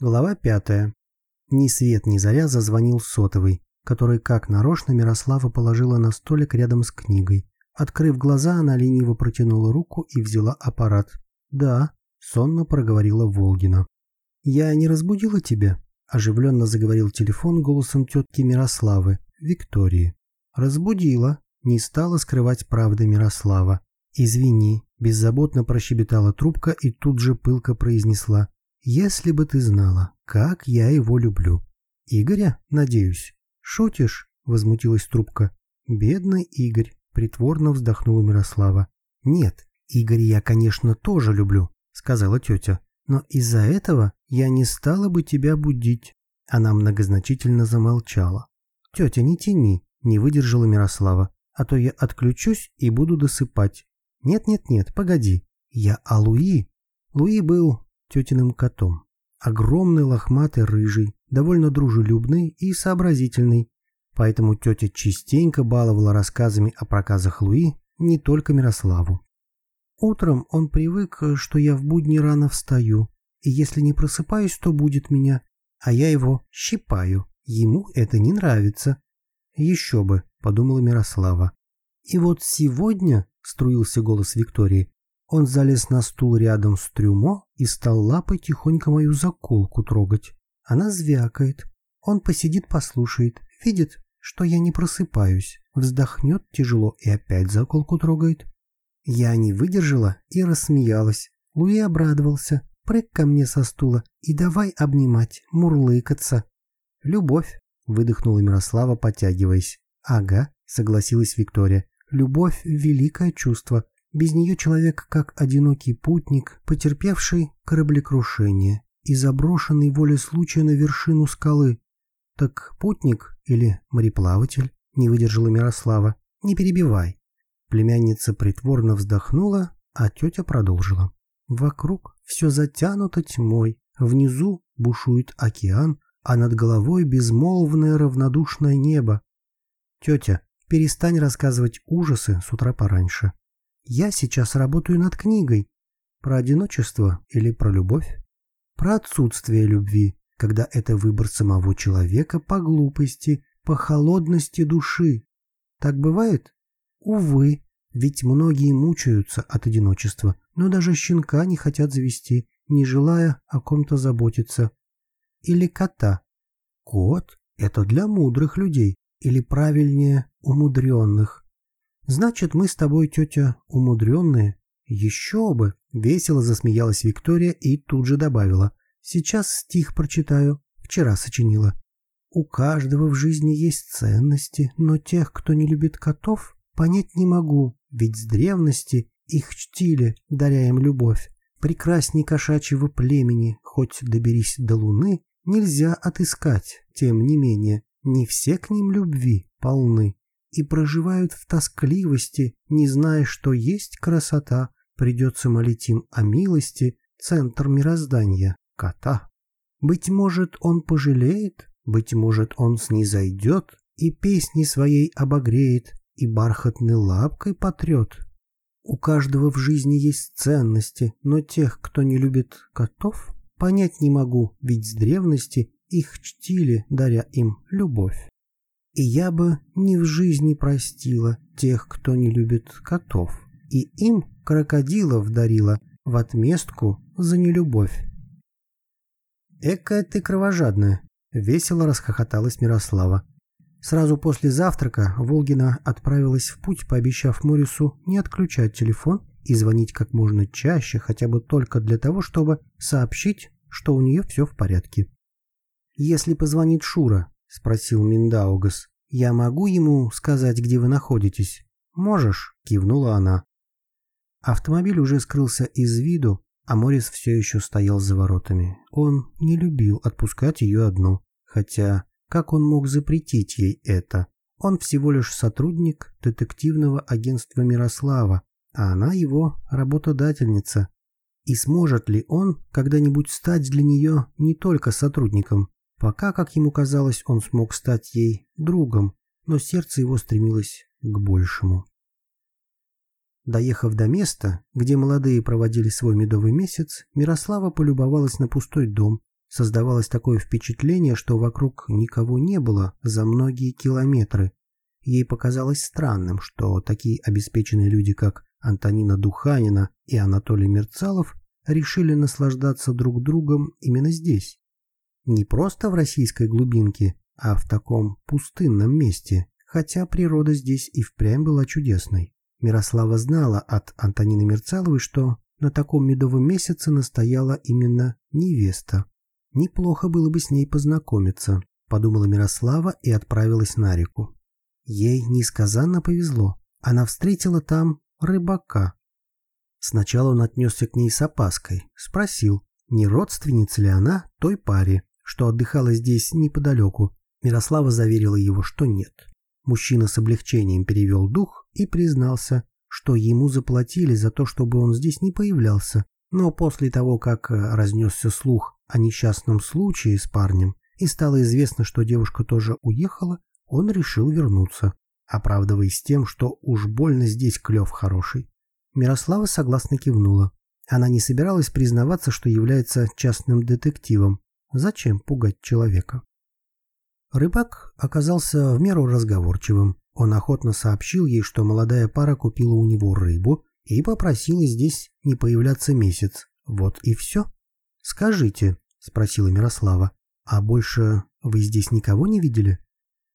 Глава пятая. Ни свет ни заря зазвонил сотовый, который как нарочно Мирослава положила на столик рядом с книгой. Открыв глаза, она лениво протянула руку и взяла аппарат. «Да», — сонно проговорила Волгина. «Я не разбудила тебя?» — оживленно заговорил телефон голосом тетки Мирославы, Виктории. «Разбудила», — не стала скрывать правды Мирослава. «Извини», — беззаботно прощебетала трубка и тут же пылко произнесла. Если бы ты знала, как я его люблю. Игоря, надеюсь. Шутишь? Возмутилась трубка. Бедный Игорь, притворно вздохнула Мирослава. Нет, Игоря я, конечно, тоже люблю, сказала тетя. Но из-за этого я не стала бы тебя будить. Она многозначительно замолчала. Тетя, не тяни, не выдержала Мирослава, а то я отключусь и буду досыпать. Нет-нет-нет, погоди. Я о Луи. Луи был тетиным котом. Огромный, лохматый, рыжий, довольно дружелюбный и сообразительный. Поэтому тетя частенько баловала рассказами о проказах Луи не только Мирославу. Утром он привык, что я в будни рано встаю, и если не просыпаюсь, то будет меня, а я его щипаю. Ему это не нравится. Еще бы, подумала Мирослава. И вот сегодня, струился голос Виктории, он залез на стул рядом с трюмо и стал лапой тихонько мою заколку трогать. Она звякает. Он посидит, послушает, видит, что я не просыпаюсь, вздохнет тяжело и опять заколку трогает. Я не выдержала и рассмеялась. Луи обрадовался, прыг ко мне со стула и давай обнимать, мурлыкаться. «Любовь», — выдохнула Мирослава, потягиваясь. «Ага», — согласилась Виктория. «Любовь — великое чувство, без нее человек как одинокий путник, потерпевший кораблекрушение и заброшенный волей случая на вершину скалы. Так путник или мореплаватель, не выдержала Мирослава, не перебивай. Племянница притворно вздохнула, а тетя продолжила. Вокруг все затянуто тьмой, внизу бушует океан, а над головой безмолвное равнодушное небо. Тетя, перестань рассказывать ужасы с утра пораньше. Я сейчас работаю над книгой. Про одиночество или про любовь? Про отсутствие любви, когда это выбор самого человека по глупости, по холодности души. Так бывает? Увы, ведь многие мучаются от одиночества, но даже щенка не хотят завести, не желая о ком-то заботиться. Или кота. Кот – это для мудрых людей, или правильнее, умудренных. Значит, мы с тобой, тетя, умудренные. Еще бы! Весело засмеялась Виктория и тут же добавила. Сейчас стих прочитаю. Вчера сочинила. У каждого в жизни есть ценности, но тех, кто не любит котов, понять не могу, ведь с древности их чтили, даря им любовь. Прекрасней кошачьего племени, хоть доберись до луны, нельзя отыскать, тем не менее, не все к ним любви полны и проживают в тоскливости, не зная, что есть красота, придется молить им о милости, центр мироздания, кота. Быть может, он пожалеет, быть может, он снизойдет и песни своей обогреет, и бархатной лапкой потрет. У каждого в жизни есть ценности, но тех, кто не любит котов, понять не могу, ведь с древности их чтили, даря им любовь. И я бы ни в жизни простила тех, кто не любит котов. И им крокодилов дарила в отместку за нелюбовь. «Экая ты кровожадная!» — весело расхохоталась Мирослава. Сразу после завтрака Волгина отправилась в путь, пообещав Морису не отключать телефон и звонить как можно чаще, хотя бы только для того, чтобы сообщить, что у нее все в порядке. Если позвонит Шура — спросил Миндаугас. «Я могу ему сказать, где вы находитесь?» «Можешь», — кивнула она. Автомобиль уже скрылся из виду, а Морис все еще стоял за воротами. Он не любил отпускать ее одну, хотя как он мог запретить ей это? Он всего лишь сотрудник детективного агентства Мирослава, а она его работодательница. И сможет ли он когда-нибудь стать для нее не только сотрудником, Пока, как ему казалось, он смог стать ей другом, но сердце его стремилось к большему. Доехав до места, где молодые проводили свой медовый месяц, Мирослава полюбовалась на пустой дом, Создавалось такое впечатление, что вокруг никого не было за многие километры. Ей показалось странным, что такие обеспеченные люди, как Антонина Духанина и Анатолий Мерцалов, решили наслаждаться друг другом именно здесь. Не просто в российской глубинке, а в таком пустынном месте, хотя природа здесь и впрямь была чудесной. Мирослава знала от Антонины Мерцаловой, что на таком медовом месяце настояла именно невеста. Неплохо было бы с ней познакомиться, подумала Мирослава и отправилась на реку. Ей несказанно повезло. Она встретила там рыбака. Сначала он отнесся к ней с опаской, спросил, не родственница ли она той паре, что отдыхала здесь неподалеку. Мирослава заверила его, что нет. Мужчина с облегчением перевел дух и признался, что ему заплатили за то, чтобы он здесь не появлялся. Но после того, как разнесся слух о несчастном случае с парнем и стало известно, что девушка тоже уехала, он решил вернуться, оправдываясь тем, что уж больно здесь клев хороший. Мирослава согласно кивнула. Она не собиралась признаваться, что является частным детективом. Зачем пугать человека? Рыбак оказался в меру разговорчивым. Он охотно сообщил ей, что молодая пара купила у него рыбу и попросила здесь не появляться месяц. Вот и все. «Скажите», — спросила Мирослава, — «а больше вы здесь никого не видели?»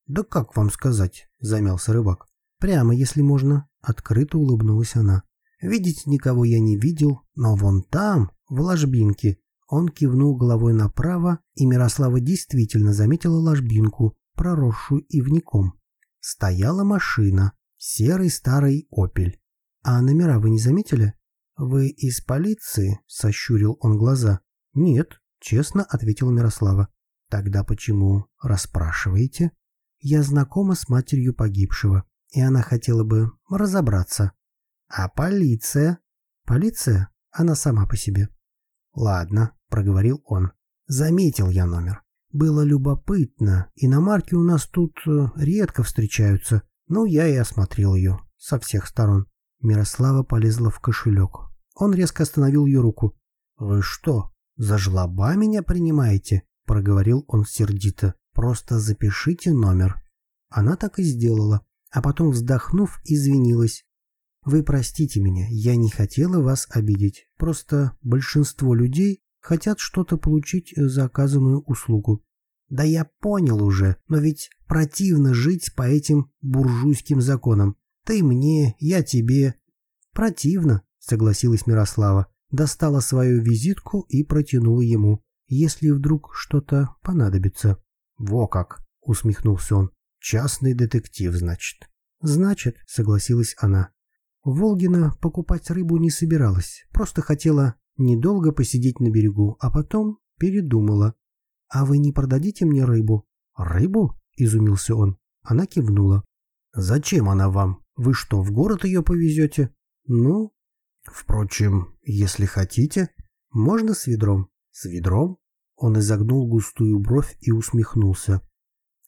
«Да как вам сказать?» — замялся рыбак. «Прямо, если можно», — открыто улыбнулась она. «Видеть никого я не видел, но вон там, в ложбинке». Он кивнул головой направо, и Мирослава действительно заметила ложбинку, проросшую ивником. Стояла машина, серый старый «Опель». «А номера вы не заметили?» «Вы из полиции?» — сощурил он глаза. «Нет», — честно ответила Мирослава. «Тогда почему расспрашиваете?» «Я знакома с матерью погибшего, и она хотела бы разобраться». «А полиция?» «Полиция? Она сама по себе». «Ладно», — проговорил он. «Заметил я номер. Было любопытно, иномарки у нас тут э, редко встречаются, но я и осмотрел ее со всех сторон». Мирослава полезла в кошелек. Он резко остановил ее руку. «Вы что, «За жлоба меня принимаете?» — проговорил он сердито. «Просто запишите номер». Она так и сделала, а потом, вздохнув, извинилась. «Вы простите меня, я не хотела вас обидеть. Просто большинство людей хотят что-то получить за оказанную услугу». «Да я понял уже, но ведь противно жить по этим буржуйским законам. Ты мне, я тебе». «Противно», — согласилась Мирослава достала свою визитку и протянула ему, если вдруг что-то понадобится. «Во как!» — усмехнулся он. «Частный детектив, значит». «Значит», — согласилась она. Волгина покупать рыбу не собиралась, просто хотела недолго посидеть на берегу, а потом передумала. «А вы не продадите мне рыбу?» «Рыбу?» — изумился он. Она кивнула. «Зачем она вам? Вы что, в город ее повезете?» «Ну, Впрочем, если хотите, можно с ведром. С ведром? Он изогнул густую бровь и усмехнулся.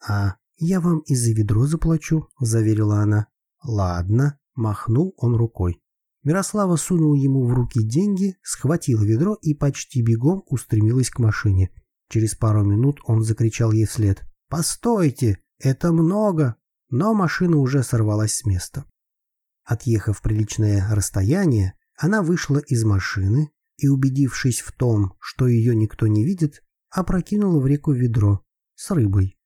А я вам и за ведро заплачу, заверила она. Ладно, махнул он рукой. Мирослава сунула ему в руки деньги, схватила ведро и почти бегом устремилась к машине. Через пару минут он закричал ей вслед. «Постойте! Это много!» Но машина уже сорвалась с места. Отъехав приличное расстояние, она вышла из машины и, убедившись в том, что ее никто не видит, опрокинула в реку ведро с рыбой.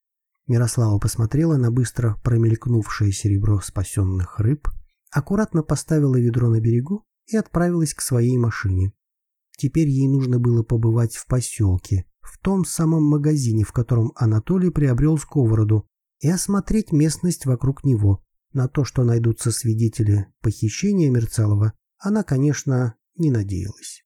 Мирослава посмотрела на быстро промелькнувшее серебро спасенных рыб, аккуратно поставила ведро на берегу и отправилась к своей машине. Теперь ей нужно было побывать в поселке, в том самом магазине, в котором Анатолий приобрел сковороду, и осмотреть местность вокруг него. На то, что найдутся свидетели похищения Мерцалова, она, конечно, не надеялась.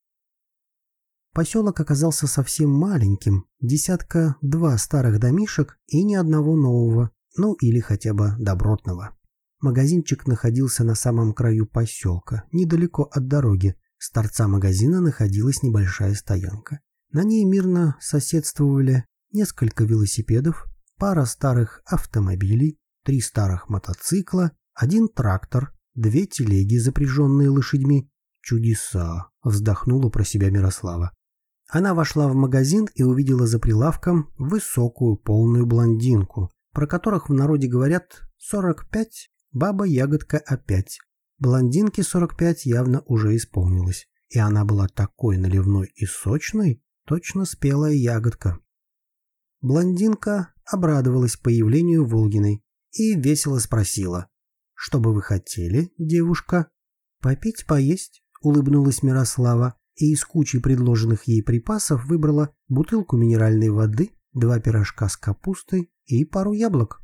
Поселок оказался совсем маленьким, десятка два старых домишек и ни одного нового, ну или хотя бы добротного. Магазинчик находился на самом краю поселка, недалеко от дороги. С торца магазина находилась небольшая стоянка. На ней мирно соседствовали несколько велосипедов, пара старых автомобилей, три старых мотоцикла, один трактор, Две телеги, запряженные лошадьми. Чудеса, вздохнула про себя Мирослава. Она вошла в магазин и увидела за прилавком высокую полную блондинку, про которых в народе говорят 45, баба-ягодка опять. Блондинке 45 явно уже исполнилось, и она была такой наливной и сочной, точно спелая ягодка. Блондинка обрадовалась появлению Волгиной и весело спросила. «Что бы вы хотели, девушка?» «Попить, поесть», — улыбнулась Мирослава и из кучи предложенных ей припасов выбрала бутылку минеральной воды, два пирожка с капустой и пару яблок.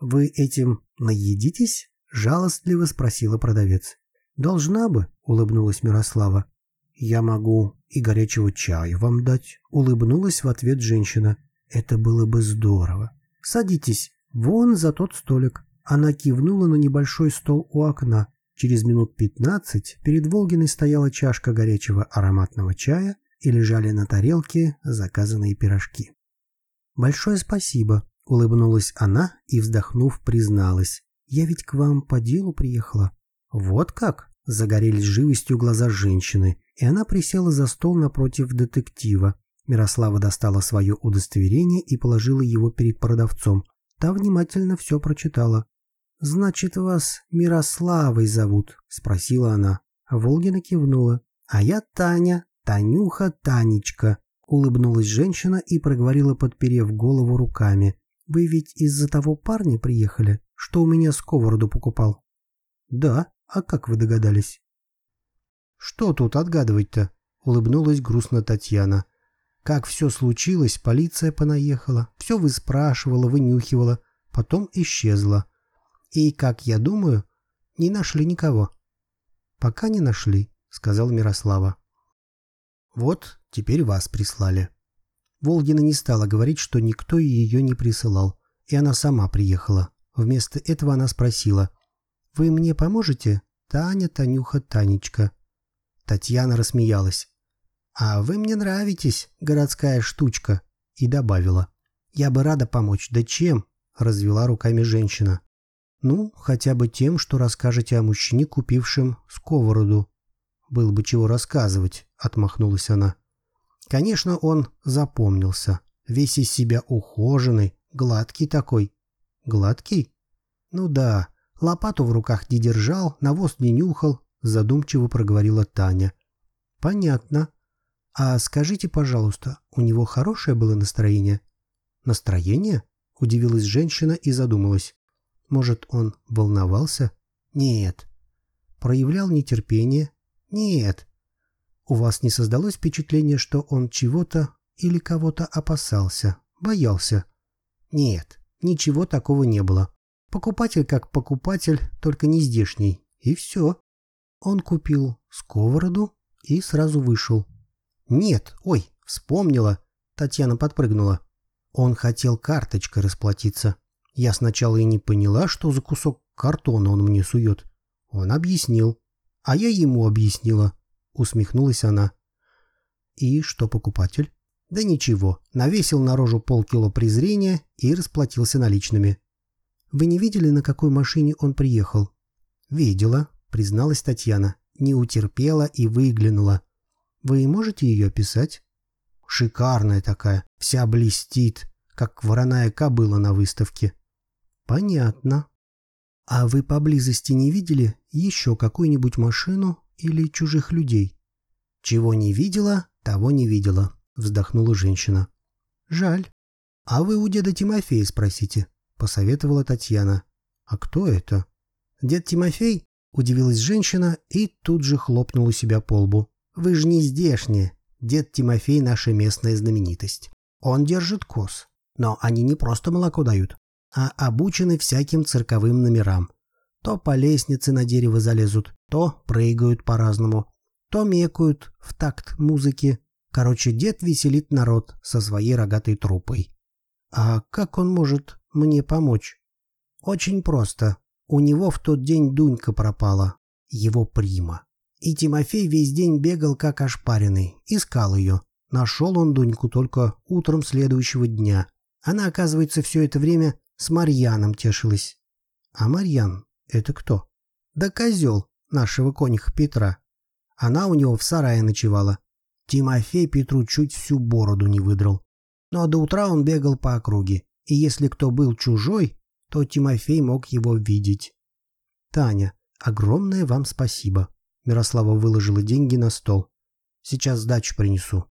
«Вы этим наедитесь?» – жалостливо спросила продавец. «Должна бы», – улыбнулась Мирослава. «Я могу и горячего чая вам дать», – улыбнулась в ответ женщина. «Это было бы здорово. Садитесь, вон за тот столик». Она кивнула на небольшой стол у окна, Через минут пятнадцать перед Волгиной стояла чашка горячего ароматного чая и лежали на тарелке заказанные пирожки. «Большое спасибо», — улыбнулась она и, вздохнув, призналась. «Я ведь к вам по делу приехала». «Вот как?» — загорелись живостью глаза женщины, и она присела за стол напротив детектива. Мирослава достала свое удостоверение и положила его перед продавцом. Та внимательно все прочитала. «Значит, вас Мирославой зовут?» — спросила она. Волгина кивнула. «А я Таня, Танюха, Танечка», — улыбнулась женщина и проговорила, подперев голову руками. «Вы ведь из-за того парня приехали, что у меня сковороду покупал?» «Да, а как вы догадались?» «Что тут отгадывать-то?» — улыбнулась грустно Татьяна. «Как все случилось, полиция понаехала, все выспрашивала, вынюхивала, потом исчезла. И, как я думаю, не нашли никого. Пока не нашли, сказал Мирослава. Вот, теперь вас прислали. Волгина не стала говорить, что никто ее не присылал, и она сама приехала. Вместо этого она спросила. «Вы мне поможете? Таня, Танюха, Танечка». Татьяна рассмеялась. «А вы мне нравитесь, городская штучка», и добавила. «Я бы рада помочь, да чем?» — развела руками женщина. Ну, хотя бы тем, что расскажете о мужчине, купившем сковороду. Было бы чего рассказывать, отмахнулась она. Конечно, он запомнился. Весь из себя ухоженный, гладкий такой. Гладкий? Ну да, лопату в руках не держал, навоз не нюхал, задумчиво проговорила Таня. Понятно. А скажите, пожалуйста, у него хорошее было настроение? Настроение? Удивилась женщина и задумалась. Может, он волновался? Нет. Проявлял нетерпение? Нет. У вас не создалось впечатление, что он чего-то или кого-то опасался, боялся? Нет, ничего такого не было. Покупатель как покупатель, только не здешний. И все. Он купил сковороду и сразу вышел. Нет, ой, вспомнила. Татьяна подпрыгнула. Он хотел карточкой расплатиться. Я сначала и не поняла, что за кусок картона он мне сует. Он объяснил. А я ему объяснила. Усмехнулась она. И что покупатель? Да ничего, навесил на рожу полкило презрения и расплатился наличными. Вы не видели, на какой машине он приехал? Видела, призналась Татьяна. Не утерпела и выглянула. Вы можете ее описать? Шикарная такая, вся блестит, как вороная кобыла на выставке. Понятно. А вы поблизости не видели еще какую-нибудь машину или чужих людей? Чего не видела, того не видела, вздохнула женщина. Жаль. А вы у деда Тимофея спросите, посоветовала Татьяна. А кто это? Дед Тимофей? Удивилась женщина и тут же хлопнула себя по лбу. Вы же не здешние. Дед Тимофей наша местная знаменитость. Он держит коз. Но они не просто молоко дают, а обучены всяким цирковым номерам. То по лестнице на дерево залезут, то прыгают по-разному, то мекают в такт музыки. Короче, дед веселит народ со своей рогатой трупой. А как он может мне помочь? Очень просто. У него в тот день Дунька пропала, его прима. И Тимофей весь день бегал как ошпаренный, искал ее. Нашел он Дуньку только утром следующего дня. Она, оказывается, все это время с Марьяном тешилась. А Марьян — это кто? Да козел нашего конюха Петра. Она у него в сарае ночевала. Тимофей Петру чуть всю бороду не выдрал. Но до утра он бегал по округе, и если кто был чужой, то Тимофей мог его видеть. «Таня, огромное вам спасибо». Мирослава выложила деньги на стол. «Сейчас сдачу принесу».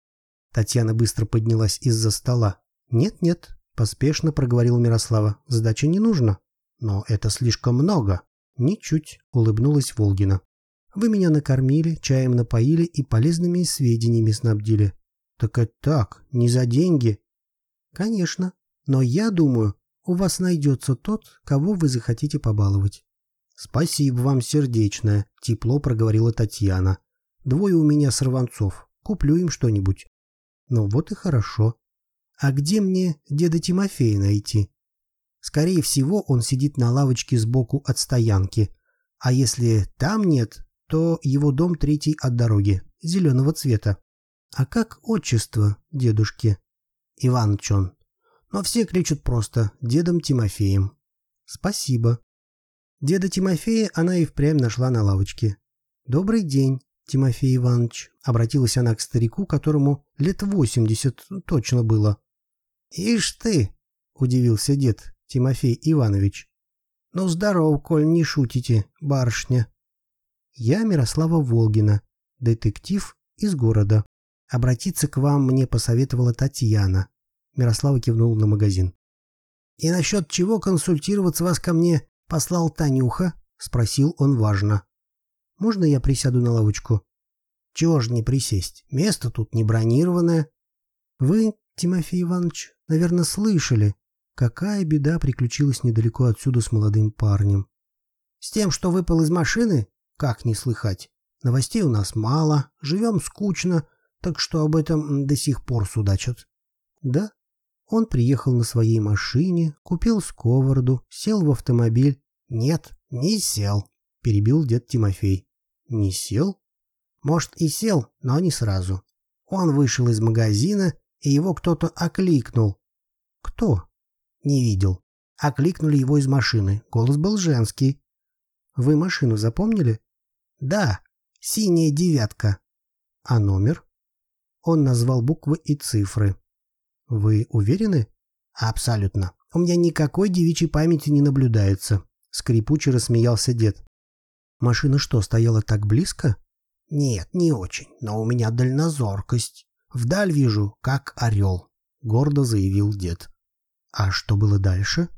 Татьяна быстро поднялась из-за стола. «Нет-нет», — поспешно проговорила Мирослава, — «сдачи не нужно». «Но это слишком много». «Ничуть», — улыбнулась Волгина. «Вы меня накормили, чаем напоили и полезными сведениями снабдили». «Так это так, не за деньги». «Конечно, но я думаю, у вас найдется тот, кого вы захотите побаловать». «Спасибо вам сердечное», — тепло проговорила Татьяна. «Двое у меня сорванцов. Куплю им что-нибудь». «Ну вот и хорошо. А где мне деда Тимофея найти?» «Скорее всего, он сидит на лавочке сбоку от стоянки. А если там нет, то его дом третий от дороги, зеленого цвета. А как отчество дедушки?» «Иваныч он но все кричат просто «дедом Тимофеем». «Спасибо». Деда Тимофея она и впрямь нашла на лавочке. «Добрый день, Тимофей Иванович», — обратилась она к старику, которому лет восемьдесят точно было. «Ишь ты!» — удивился дед Тимофей Иванович. «Ну, здоров, коль не шутите, барышня». «Я Мирослава Волгина, детектив из города. Обратиться к вам мне посоветовала Татьяна. Мирослава кивнул на магазин. «И насчет чего консультироваться вас ко мне послал Танюха?» — спросил он важно. «Можно я присяду на лавочку?» «Чего же не присесть? Место тут не бронированное». «Вы, Тимофей Иванович, наверное, слышали, какая беда приключилась недалеко отсюда с молодым парнем?» «С тем, что выпал из машины? Как не слыхать? Новостей у нас мало, живем скучно, так что об этом до сих пор судачат». «Да?» Он приехал на своей машине, купил сковороду, сел в автомобиль. «Нет, не сел», — перебил дед Тимофей. «Не сел?» «Может, и сел, но не сразу. Он вышел из магазина, и его кто-то окликнул». «Кто?» «Не видел. Окликнули его из машины. Голос был женский». «Вы машину запомнили?» «Да, синяя девятка». «А номер?» Он назвал буквы и цифры. «Вы уверены?» «Абсолютно. У меня никакой девичьей памяти не наблюдается», — скрипуче рассмеялся дед. «Машина что, стояла так близко?» «Нет, не очень, но у меня дальнозоркость. Вдаль вижу, как орел», — гордо заявил дед. «А что было дальше?»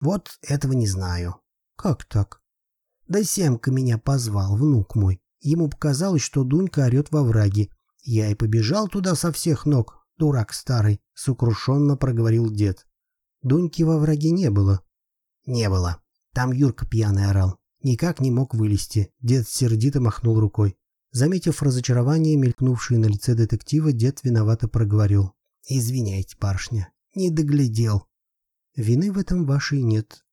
«Вот этого не знаю». «Как так?» «Да Семка меня позвал, внук мой. Ему показалось, что Дунька орет во враге. Я и побежал туда со всех ног, дурак старый», — сокрушенно проговорил дед. Дуньки во враге не было. «Не было. Там Юрка пьяный орал. Никак не мог вылезти». Дед сердито махнул рукой. Заметив разочарование, мелькнувшее на лице детектива, дед виновато проговорил. «Извиняйте, барышня, не доглядел». «Вины в этом вашей нет».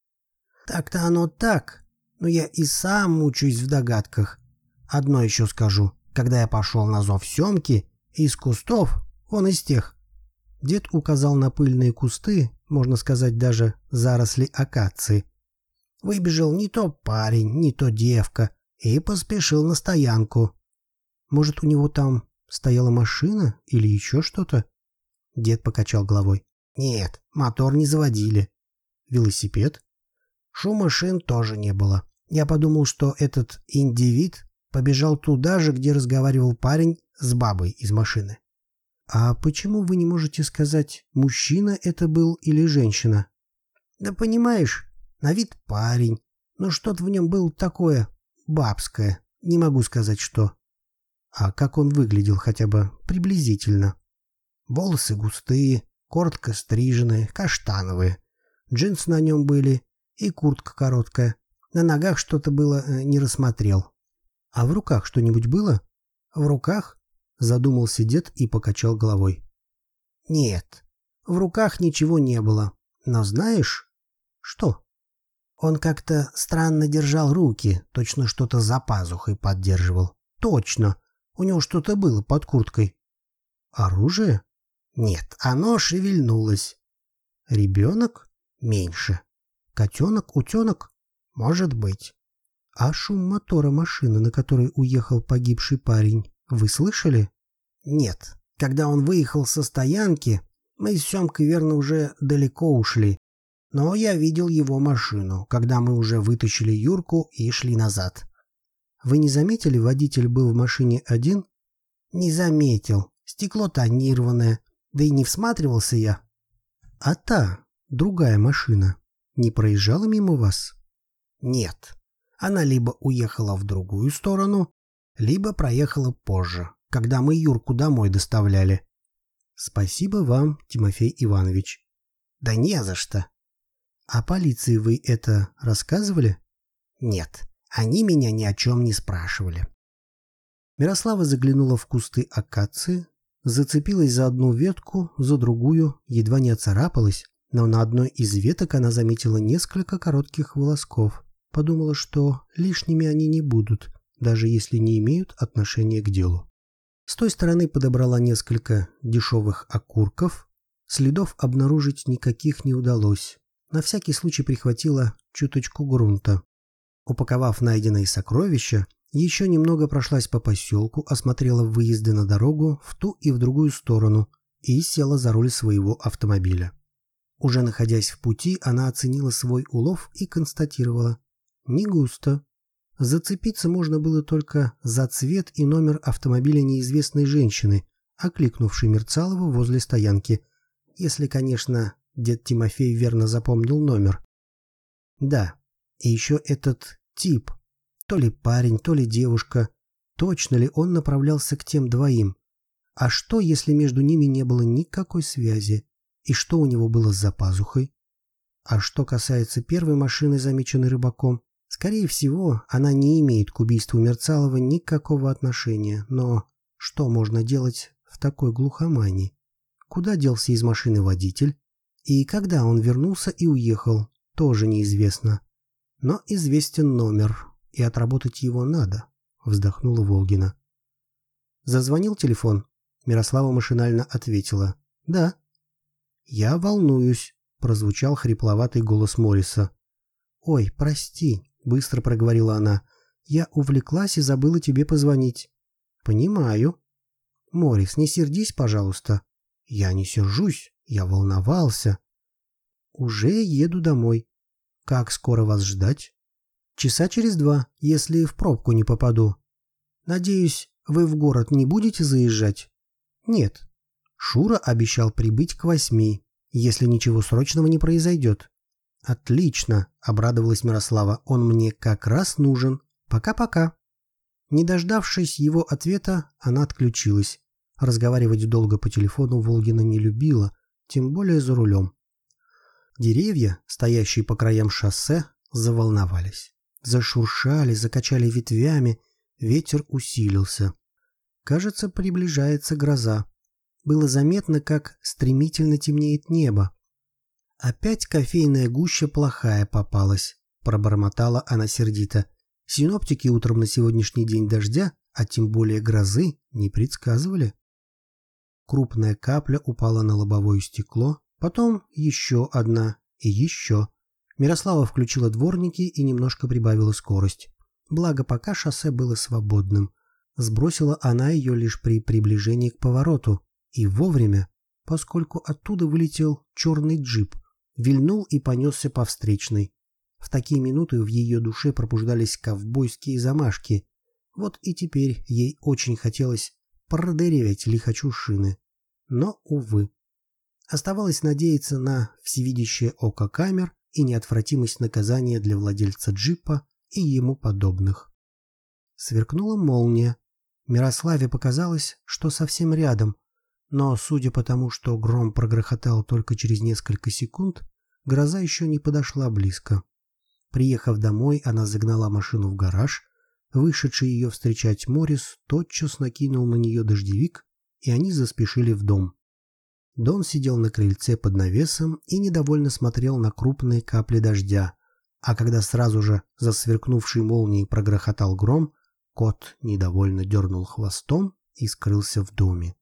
«Так-то оно так, но я и сам мучаюсь в догадках. Одно еще скажу. Когда я пошел на зов Семки, из кустов он из тех. Дед указал на пыльные кусты, можно сказать даже заросли акации. Выбежал не то парень, не то девка и поспешил на стоянку. Может, у него там стояла машина или еще что-то? Дед покачал головой. Нет, мотор не заводили. Велосипед? Шума шин тоже не было. Я подумал, что этот индивид побежал туда же, где разговаривал парень с бабой из машины. «А почему вы не можете сказать, мужчина это был или женщина?» «Да понимаешь, на вид парень, но что-то в нем было такое бабское, не могу сказать что». «А как он выглядел хотя бы приблизительно?» «Волосы густые, коротко стриженные, каштановые. Джинсы на нем были и куртка короткая. На ногах что-то было, э, не рассмотрел». «А в руках что-нибудь было?» «В руках? Задумался дед и покачал головой. Нет, в руках ничего не было. Но знаешь... Что? Он как-то странно держал руки, точно что-то за пазухой поддерживал. Точно. У него что-то было под курткой. Оружие? Нет, оно шевельнулось. Ребенок? Меньше. Котенок, утенок? Может быть. А шум мотора машины, на которой уехал погибший парень, вы слышали? Нет. Когда он выехал со стоянки, мы с Семкой, верно, уже далеко ушли. Но я видел его машину, когда мы уже вытащили Юрку и шли назад. Вы не заметили, водитель был в машине один? Не заметил. Стекло тонированное. Да и не всматривался я. А та, другая машина, не проезжала мимо вас? Нет. Она либо уехала в другую сторону, либо проехала позже, когда мы Юрку домой доставляли. Спасибо вам, Тимофей Иванович. Да не за что. А полиции вы это рассказывали? Нет, они меня ни о чем не спрашивали. Мирослава заглянула в кусты акации, зацепилась за одну ветку, за другую, едва не оцарапалась, но на одной из веток она заметила несколько коротких волосков. Подумала, что лишними они не будут, даже если не имеют отношения к делу. С той стороны подобрала несколько дешевых окурков. Следов обнаружить никаких не удалось. На всякий случай прихватила чуточку грунта. Упаковав найденные сокровища, еще немного прошлась по поселку, осмотрела выезды на дорогу в ту и в другую сторону и села за руль своего автомобиля. Уже находясь в пути, она оценила свой улов и констатировала. Не густо. Зацепиться можно было только за цвет и номер автомобиля неизвестной женщины, окликнувшей Мерцалова возле стоянки. Если, конечно, дед Тимофей верно запомнил номер. Да, и еще этот тип. То ли парень, то ли девушка. Точно ли он направлялся к тем двоим? А что, если между ними не было никакой связи? И что у него было за пазухой? А что касается первой машины, замеченной рыбаком, Скорее всего, она не имеет к убийству Мерцалова никакого отношения, но что можно делать в такой глухомании? Куда делся из машины водитель? И когда он вернулся и уехал, тоже неизвестно. Но известен номер, и отработать его надо, вздохнула Волгина. Зазвонил телефон. Мирослава машинально ответила. «Да». «Я волнуюсь», — прозвучал хрипловатый голос Морриса. «Ой, прости, — быстро проговорила она. «Я увлеклась и забыла тебе позвонить». «Понимаю». «Морис, не сердись, пожалуйста». «Я не сержусь, я волновался». «Уже еду домой». «Как скоро вас ждать?» «Часа через два, если в пробку не попаду». «Надеюсь, вы в город не будете заезжать?» «Нет». Шура обещал прибыть к восьми, если ничего срочного не произойдет. «Отлично!» — обрадовалась Мирослава. «Он мне как раз нужен. Пока-пока!» Не дождавшись его ответа, она отключилась. Разговаривать долго по телефону Волгина не любила, тем более за рулем. Деревья, стоящие по краям шоссе, заволновались. Зашуршали, закачали ветвями, ветер усилился. Кажется, приближается гроза. Было заметно, как стремительно темнеет небо. «Опять кофейная гуща плохая попалась», — пробормотала она сердито. «Синоптики утром на сегодняшний день дождя, а тем более грозы, не предсказывали». Крупная капля упала на лобовое стекло, потом еще одна и еще. Мирослава включила дворники и немножко прибавила скорость. Благо, пока шоссе было свободным. Сбросила она ее лишь при приближении к повороту. И вовремя, поскольку оттуда вылетел черный джип — вильнул и понесся по встречной. В такие минуты в ее душе пробуждались ковбойские замашки. Вот и теперь ей очень хотелось продырявить лихачу шины. Но, увы. Оставалось надеяться на всевидящее око камер и неотвратимость наказания для владельца джипа и ему подобных. Сверкнула молния. Мирославе показалось, что совсем рядом, но, судя по тому, что гром прогрохотал только через несколько секунд, гроза еще не подошла близко. Приехав домой, она загнала машину в гараж. Вышедший ее встречать Морис тотчас накинул на нее дождевик, и они заспешили в дом. Дон сидел на крыльце под навесом и недовольно смотрел на крупные капли дождя, а когда сразу же за сверкнувшей молнией прогрохотал гром, кот недовольно дернул хвостом и скрылся в доме.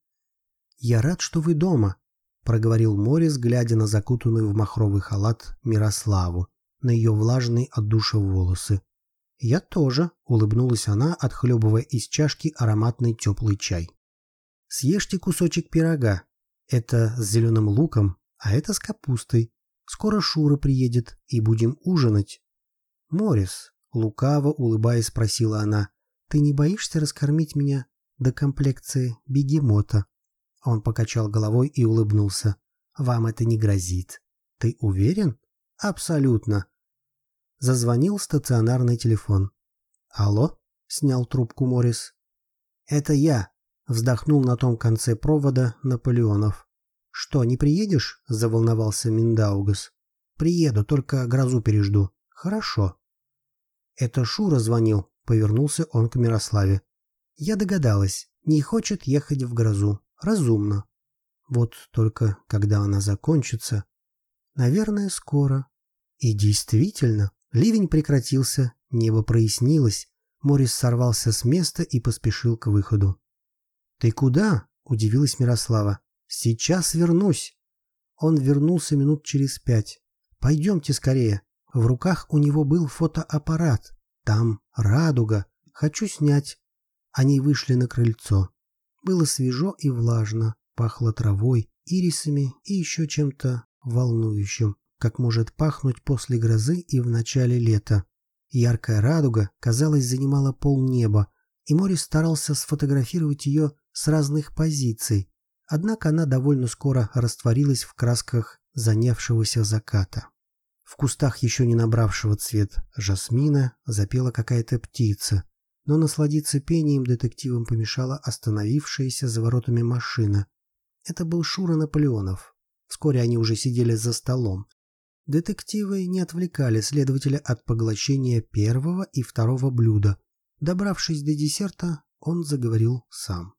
«Я рад, что вы дома», — проговорил Морис, глядя на закутанную в махровый халат Мирославу, на ее влажные от душа волосы. «Я тоже», — улыбнулась она, отхлебывая из чашки ароматный теплый чай. Съешьте кусочек пирога. Это с зеленым луком, а это с капустой. Скоро Шура приедет, и будем ужинать. Морис, лукаво улыбаясь, спросила она, ты не боишься раскормить меня до комплекции бегемота? Он покачал головой и улыбнулся. Вам это не грозит. Ты уверен? Абсолютно. Зазвонил стационарный телефон. Алло? Снял трубку Морис. Это я. Вздохнул на том конце провода Наполеонов. Что, не приедешь? Заволновался Миндаугас. Приеду, только грозу пережду. Хорошо. Это Шура звонил. Повернулся он к Мирославе. Я догадалась. Не хочет ехать в грозу. Разумно. Вот только когда она закончится... Наверное, скоро. И действительно, ливень прекратился, небо прояснилось, Морис сорвался с места и поспешил к выходу. «Ты куда?» – удивилась Мирослава. «Сейчас вернусь». Он вернулся минут через пять. «Пойдемте скорее». В руках у него был фотоаппарат. Там радуга. Хочу снять. Они вышли на крыльцо. Было свежо и влажно, пахло травой, ирисами и еще чем-то волнующим, как может пахнуть после грозы и в начале лета. Яркая радуга, казалось, занимала полнеба, и Морис старался сфотографировать ее с разных позиций, однако она довольно скоро растворилась в красках занявшегося заката. В кустах еще не набравшего цвет жасмина запела какая-то птица, но насладиться пением детективам помешала остановившаяся за воротами машина. Это был Шура Наполеонов. Вскоре они уже сидели за столом. Детективы не отвлекали следователя от поглощения первого и второго блюда. Добравшись до десерта, он заговорил сам.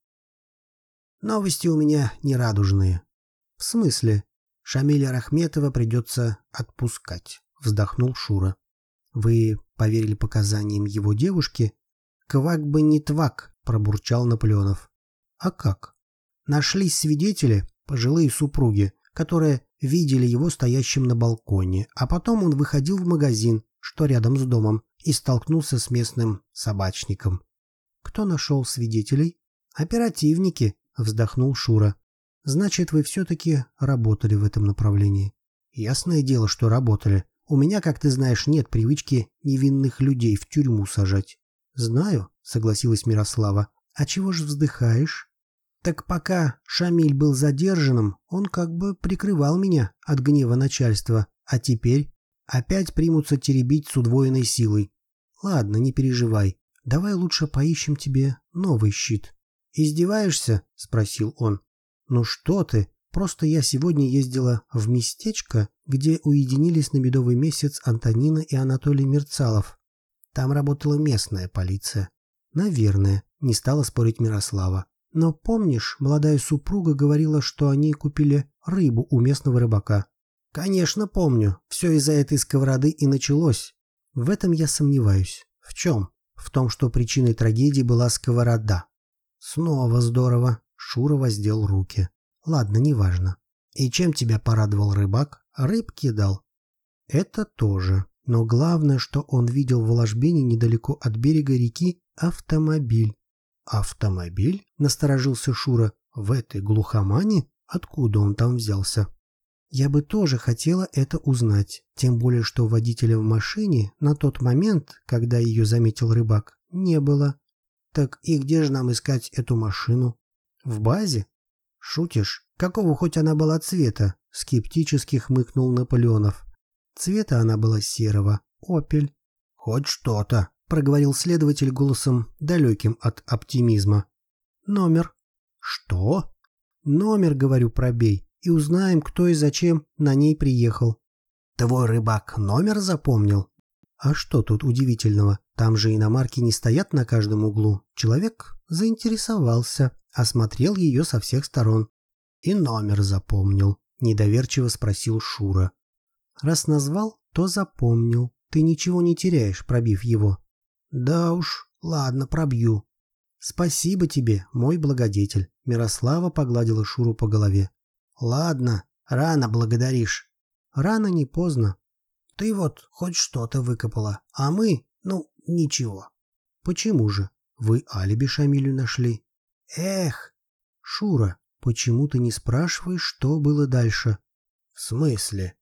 «Новости у меня нерадужные». «В смысле?» «Шамиля Рахметова придется отпускать», — вздохнул Шура. «Вы поверили показаниям его девушки?» «Квак бы не твак», — пробурчал Наполеонов. «А как?» «Нашлись свидетели, пожилые супруги, которые видели его стоящим на балконе, а потом он выходил в магазин, что рядом с домом, и столкнулся с местным собачником. Кто нашел свидетелей? Оперативники, вздохнул Шура. Значит, вы все-таки работали в этом направлении. Ясное дело, что работали. У меня, как ты знаешь, нет привычки невинных людей в тюрьму сажать. Знаю, согласилась Мирослава. А чего же вздыхаешь? Так пока Шамиль был задержанным, он как бы прикрывал меня от гнева начальства, а теперь опять примутся теребить с удвоенной силой. Ладно, не переживай, давай лучше поищем тебе новый щит. «Издеваешься?» — спросил он. «Ну что ты, просто я сегодня ездила в местечко, где уединились на медовый месяц Антонина и Анатолий Мерцалов. Там работала местная полиция. Наверное, не стала спорить Мирослава. Но помнишь, молодая супруга говорила, что они купили рыбу у местного рыбака? Конечно, помню. Все из-за этой сковороды и началось. В этом я сомневаюсь. В чем? В том, что причиной трагедии была сковорода. Снова здорово. Шура воздел руки. Ладно, неважно. И чем тебя порадовал рыбак? Рыбки дал. Это тоже. Но главное, что он видел в ложбине недалеко от берега реки автомобиль. «Автомобиль?» — насторожился Шура. «В этой глухомане? Откуда он там взялся?» «Я бы тоже хотела это узнать, тем более что водителя в машине на тот момент, когда ее заметил рыбак, не было. Так и где же нам искать эту машину? В базе? Шутишь? Какого хоть она была цвета?» — скептически хмыкнул Наполеонов. Цвета она была серого. «Опель». «Хоть что-то», — проговорил следователь голосом, далеким от оптимизма. «Номер». «Что?» «Номер, говорю, пробей, и узнаем, кто и зачем на ней приехал». «Твой рыбак номер запомнил?» «А что тут удивительного? Там же иномарки не стоят на каждом углу. Человек заинтересовался, осмотрел ее со всех сторон. И номер запомнил», — недоверчиво спросил Шура. «Раз назвал, то запомнил. Ты ничего не теряешь, пробив его. Да уж, ладно, пробью. Спасибо тебе, мой благодетель. Мирослава погладила Шуру по голове. Ладно, рано благодаришь. Рано не поздно. Ты вот хоть что-то выкопала, а мы, ну, ничего. Почему же? Вы алиби Шамилю нашли? Эх, «Шура, почему ты не спрашиваешь, что было дальше?» «В смысле?»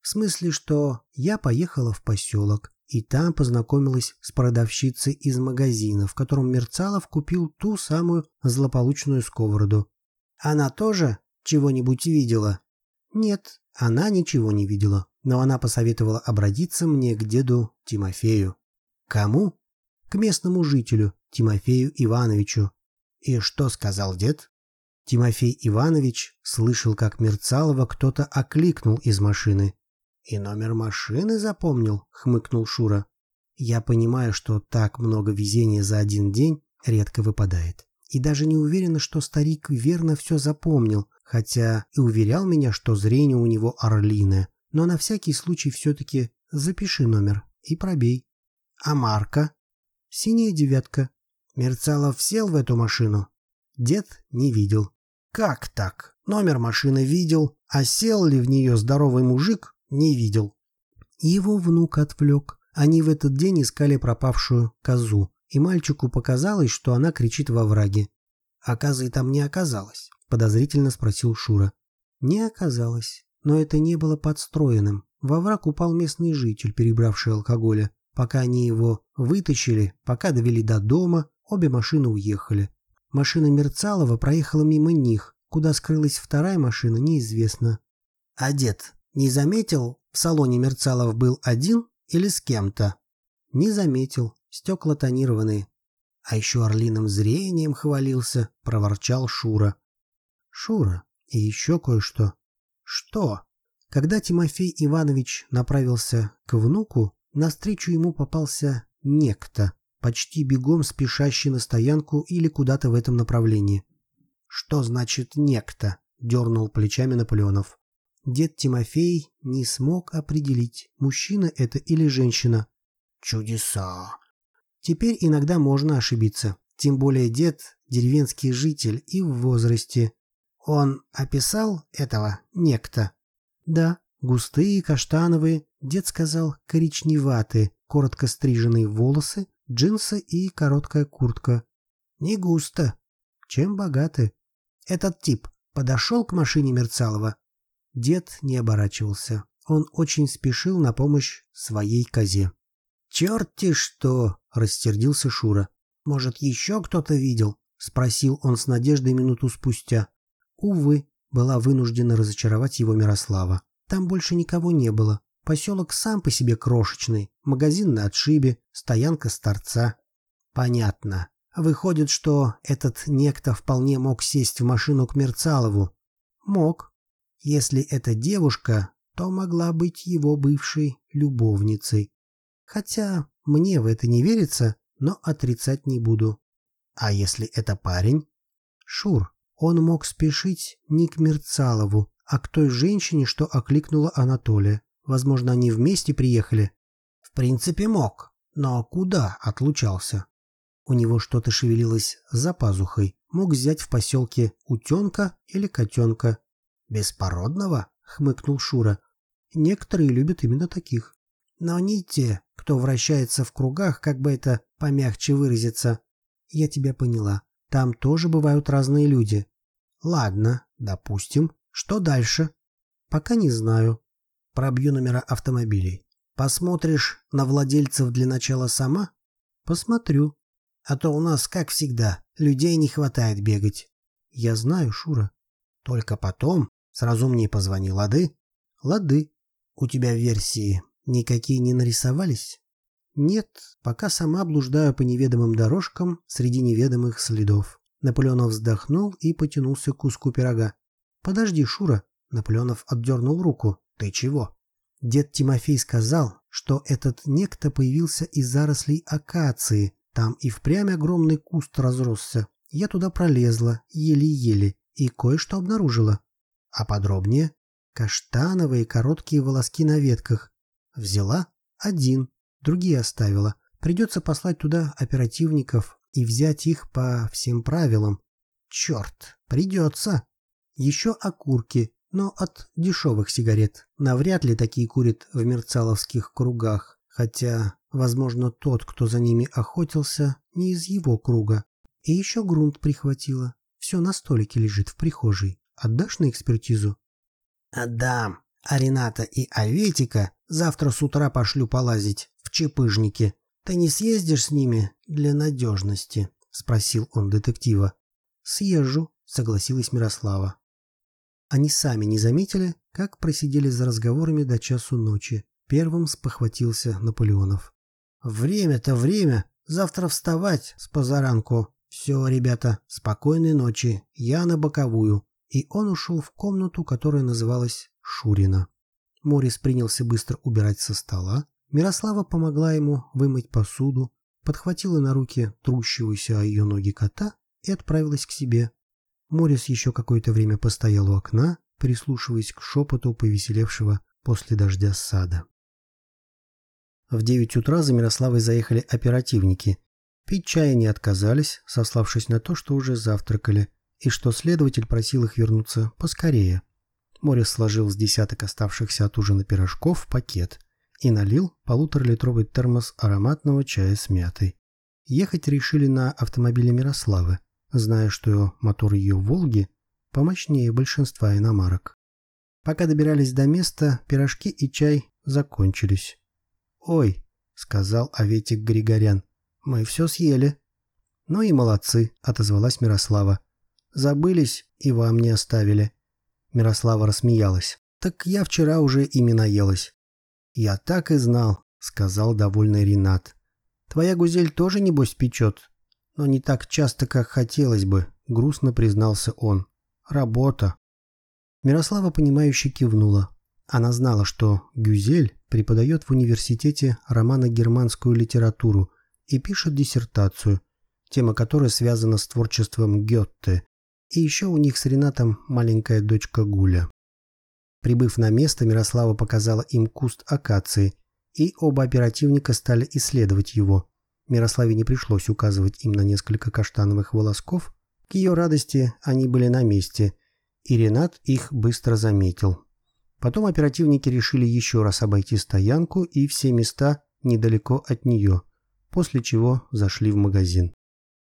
«В смысле, что я поехала в поселок, и там познакомилась с продавщицей из магазина, в котором Мерцалов купил ту самую злополучную сковороду. Она тоже чего-нибудь видела? Нет, она ничего не видела, но она посоветовала обратиться мне к деду Тимофею. Кому? К местному жителю, Тимофею Ивановичу. И что сказал дед? Тимофей Иванович слышал, как Мерцалова кто-то окликнул из машины. «И номер машины запомнил?» — хмыкнул Шура. «Я понимаю, что так много везения за один день редко выпадает и даже не уверена, что старик верно все запомнил, хотя и уверял меня, что зрение у него орлиное. Но на всякий случай все-таки запиши номер и пробей. А марка? Синяя девятка. Мерцалов сел в эту машину? Дед не видел. Как так? Номер машины видел, а сел ли в нее здоровый мужик, не видел. Его внук отвлек. Они в этот день искали пропавшую козу и мальчику показалось, что она кричит во враге. «А козы там не оказалось?» – подозрительно спросил Шура. «Не оказалось, но это не было подстроенным. Во враг упал местный житель, перебравший алкоголя. Пока они его вытащили, пока довели до дома, обе машины уехали. Машина Мерцалова проехала мимо них. Куда скрылась вторая машина, неизвестно. А дед не заметил, в салоне Мерцалов был один или с кем-то? Не заметил стекла тонированные. А еще орлиным зрением хвалился, проворчал Шура. Шура, и еще кое-что. Что? Когда Тимофей Иванович направился к внуку, навстречу ему попался некто, почти бегом спешащий на стоянку или куда-то в этом направлении. «Что значит «некто»?» — дернул плечами Наполеонов. Дед Тимофей не смог определить, мужчина это или женщина. «Чудеса! Теперь иногда можно ошибиться. Тем более дед – деревенский житель и в возрасте. Он описал этого некто? Да, густые, каштановые, дед сказал, коричневатые, коротко стриженные волосы, джинсы и короткая куртка. Не густо. Чем богаты? Этот тип подошел к машине Мерцалова. Дед не оборачивался. Он очень спешил на помощь своей козе. «Черт-те что!» — растердился Шура. «Может, еще кто-то видел?» — спросил он с надеждой минуту спустя. Увы, была вынуждена разочаровать его Мирослава. Там больше никого не было. Поселок сам по себе крошечный, магазин на отшибе, стоянка с торца. Понятно. Выходит, что этот некто вполне мог сесть в машину к Мерцалову. Мог. Если это девушка, то могла быть его бывшей любовницей. Хотя мне в это не верится, но отрицать не буду. А если это парень? Шур, он мог спешить не к Мерцалову, а к той женщине, что окликнула Анатолия. Возможно, они вместе приехали. В принципе, мог. Но куда отлучался? У него что-то шевелилось за пазухой. Мог взять в поселке утенка или котенка. «Беспородного?» — хмыкнул Шура. «Некоторые любят именно таких. Но не те, кто вращается в кругах, как бы это помягче выразиться. Я тебя поняла. Там тоже бывают разные люди. Ладно, допустим. Что дальше? Пока не знаю. Пробью номера автомобилей. Посмотришь на владельцев для начала сама? Посмотрю. А то у нас, как всегда, людей не хватает бегать. Я знаю, Шура. Только потом сразу мне позвони, лады? Лады. У тебя версии Никакие не нарисовались? Нет, пока сама блуждаю по неведомым дорожкам среди неведомых следов. Наполеонов вздохнул и потянулся к куску пирога. «Подожди, Шура!» Наполеонов отдернул руку. «Ты чего?» Дед Тимофей сказал, что этот некто появился из зарослей акации. Там и впрямь огромный куст разросся. Я туда пролезла, еле-еле, и кое-что обнаружила. А подробнее? Каштановые короткие волоски на ветках, Взяла один, другие оставила. Придется послать туда оперативников и взять их по всем правилам. Черт, придется. Еще окурки, но от дешевых сигарет. Навряд ли такие курят в мерцаловских кругах, хотя, возможно, тот, кто за ними охотился, не из его круга. И еще грунт прихватила. Все на столике лежит в прихожей. Отдашь на экспертизу?» «Отдам. А Рената и Аветика завтра с утра пошлю полазить в чепыжнике. Ты не съездишь с ними для надежности?» — спросил он детектива. «Съезжу», — согласилась Мирослава. Они сами не заметили, как просидели за разговорами до часу ночи. Первым спохватился Наполеонов. «Время-то время. Завтра вставать с позаранку. Все, ребята, спокойной ночи. Я на боковую». И он ушел в комнату, которая называлась Шурина. Морис принялся быстро убирать со стола. Мирослава помогла ему вымыть посуду, подхватила на руки трущегося о ее ноги кота и отправилась к себе. Морис еще какое-то время постоял у окна, прислушиваясь к шепоту повеселевшего после дождя сада. В девять утра за Мирославой заехали оперативники. Пить чая не отказались, сославшись на то, что уже завтракали, и что следователь просил их вернуться поскорее. Морис сложил с десяток оставшихся от ужина пирожков в пакет и налил полуторалитровый термос ароматного чая с мятой. Ехать решили на автомобиле Мирославы зная, что мотор ее «Волги» помощнее большинства иномарок. Пока добирались до места, пирожки и чай закончились. «Ой», — сказал Аветик Григорян, — «мы все съели». «Ну и молодцы», — отозвалась Мирослава. «Забылись и вам не оставили». Мирослава рассмеялась. «Так я вчера уже ими наелась». «Я так и знал», — сказал довольный Ренат. «Твоя гузель тоже, небось, печет?» но не так часто, как хотелось бы, грустно признался он. Работа. Мирослава, понимающе кивнула. Она знала, что Гюзель преподает в университете романо-германскую литературу и пишет диссертацию, тема которой связана с творчеством Гетте, и еще у них с Ренатом маленькая дочка Гуля. Прибыв на место, Мирослава показала им куст акации, и оба оперативника стали исследовать его. Мирославе не пришлось указывать им на несколько каштановых волосков. К ее радости они были на месте, и Ренат их быстро заметил. Потом оперативники решили еще раз обойти стоянку и все места недалеко от нее, после чего зашли в магазин.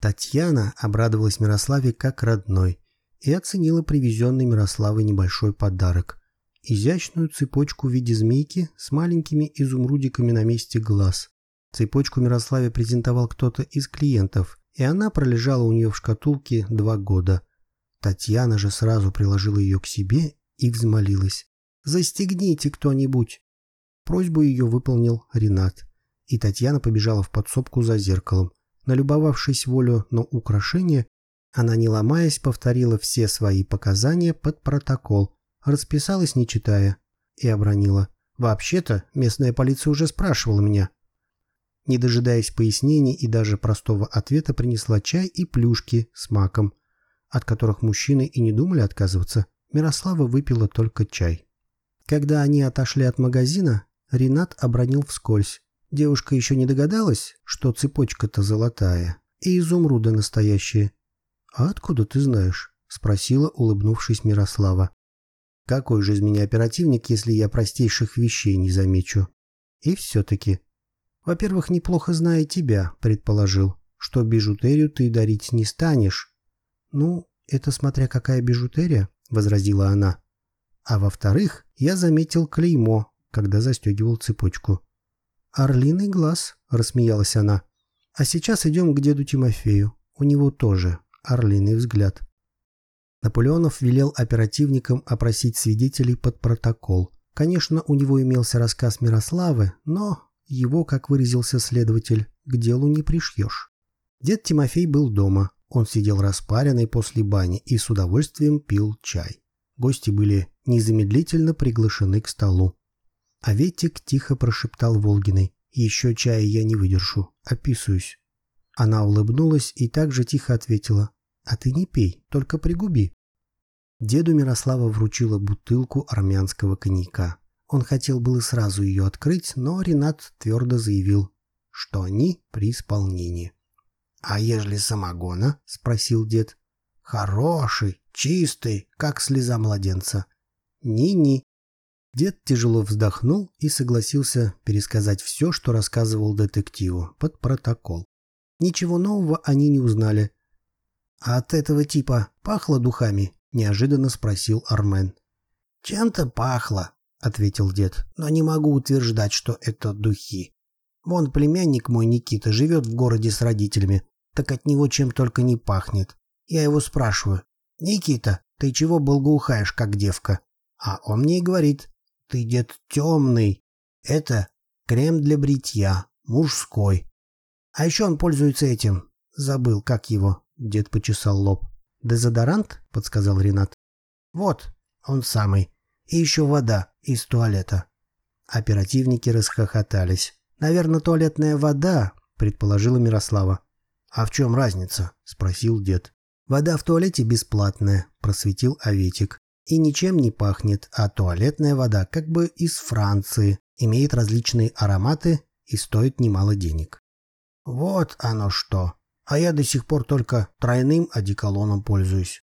Татьяна обрадовалась Мирославе как родной и оценила привезенный Мирославой небольшой подарок – изящную цепочку в виде змейки с маленькими изумрудиками на месте глаз. Цепочку Мирославе презентовал кто-то из клиентов, и она пролежала у нее в шкатулке два года. Татьяна же сразу приложила ее к себе и взмолилась. «Застегните кто-нибудь!» Просьбу ее выполнил Ренат, и Татьяна побежала в подсобку за зеркалом. Налюбовавшись волю на украшение, она, не ломаясь, повторила все свои показания под протокол, расписалась, не читая, и обронила. «Вообще-то, местная полиция уже спрашивала меня, не дожидаясь пояснений и даже простого ответа, принесла чай и плюшки с маком, от которых мужчины и не думали отказываться. Мирослава выпила только чай. Когда они отошли от магазина, Ренат обронил вскользь. Девушка еще не догадалась, что цепочка-то золотая и изумруды настоящие. «А откуда ты знаешь?» — спросила, улыбнувшись Мирослава. «Какой же из меня оперативник, если я простейших вещей не замечу?» И все-таки во-первых, неплохо зная тебя, предположил, что бижутерию ты дарить не станешь. Ну, это смотря какая бижутерия, возразила она. А во-вторых, я заметил клеймо, когда застегивал цепочку. «Орлиный глаз», — рассмеялась она. «А сейчас идем к деду Тимофею. У него тоже орлиный взгляд». Наполеонов велел оперативникам опросить свидетелей под протокол. Конечно, у него имелся рассказ Мирославы, но его, как выразился следователь, к делу не пришьешь. Дед Тимофей был дома. Он сидел распаренный после бани и с удовольствием пил чай. Гости были незамедлительно приглашены к столу. А Ветик тихо прошептал Волгиной. «Еще чая я не выдержу. Описываюсь». Она улыбнулась и также тихо ответила. «А ты не пей, только пригуби». Деду Мирослава вручила бутылку армянского коньяка. Он хотел было сразу ее открыть, но Ренат твердо заявил, что они при исполнении. «А ежели самогона?» — спросил дед. «Хороший, чистый, как слеза младенца». «Ни-ни». Дед тяжело вздохнул и согласился пересказать все, что рассказывал детективу, под протокол. Ничего нового они не узнали. «А от этого типа пахло духами?» – неожиданно спросил Армен. «Чем-то пахло», – ответил дед, – «но не могу утверждать, что это духи. Вон племянник мой Никита живет в городе с родителями, так от него чем только не пахнет. Я его спрашиваю, «Никита, ты чего благоухаешь, как девка?» А он мне и говорит, «Ты, дед, темный. Это крем для бритья, мужской. А еще он пользуется этим. Забыл, как его?» Дед почесал лоб. «Дезодорант?» — подсказал Ренат. «Вот, он самый. И еще вода из туалета». Оперативники расхохотались. «Наверное, туалетная вода», — предположила Мирослава. «А в чем разница?» — спросил дед. «Вода в туалете бесплатная», — просветил Аветик. «И ничем не пахнет, а туалетная вода как бы из Франции, имеет различные ароматы и стоит немало денег». «Вот оно что! А я до сих пор только тройным одеколоном пользуюсь».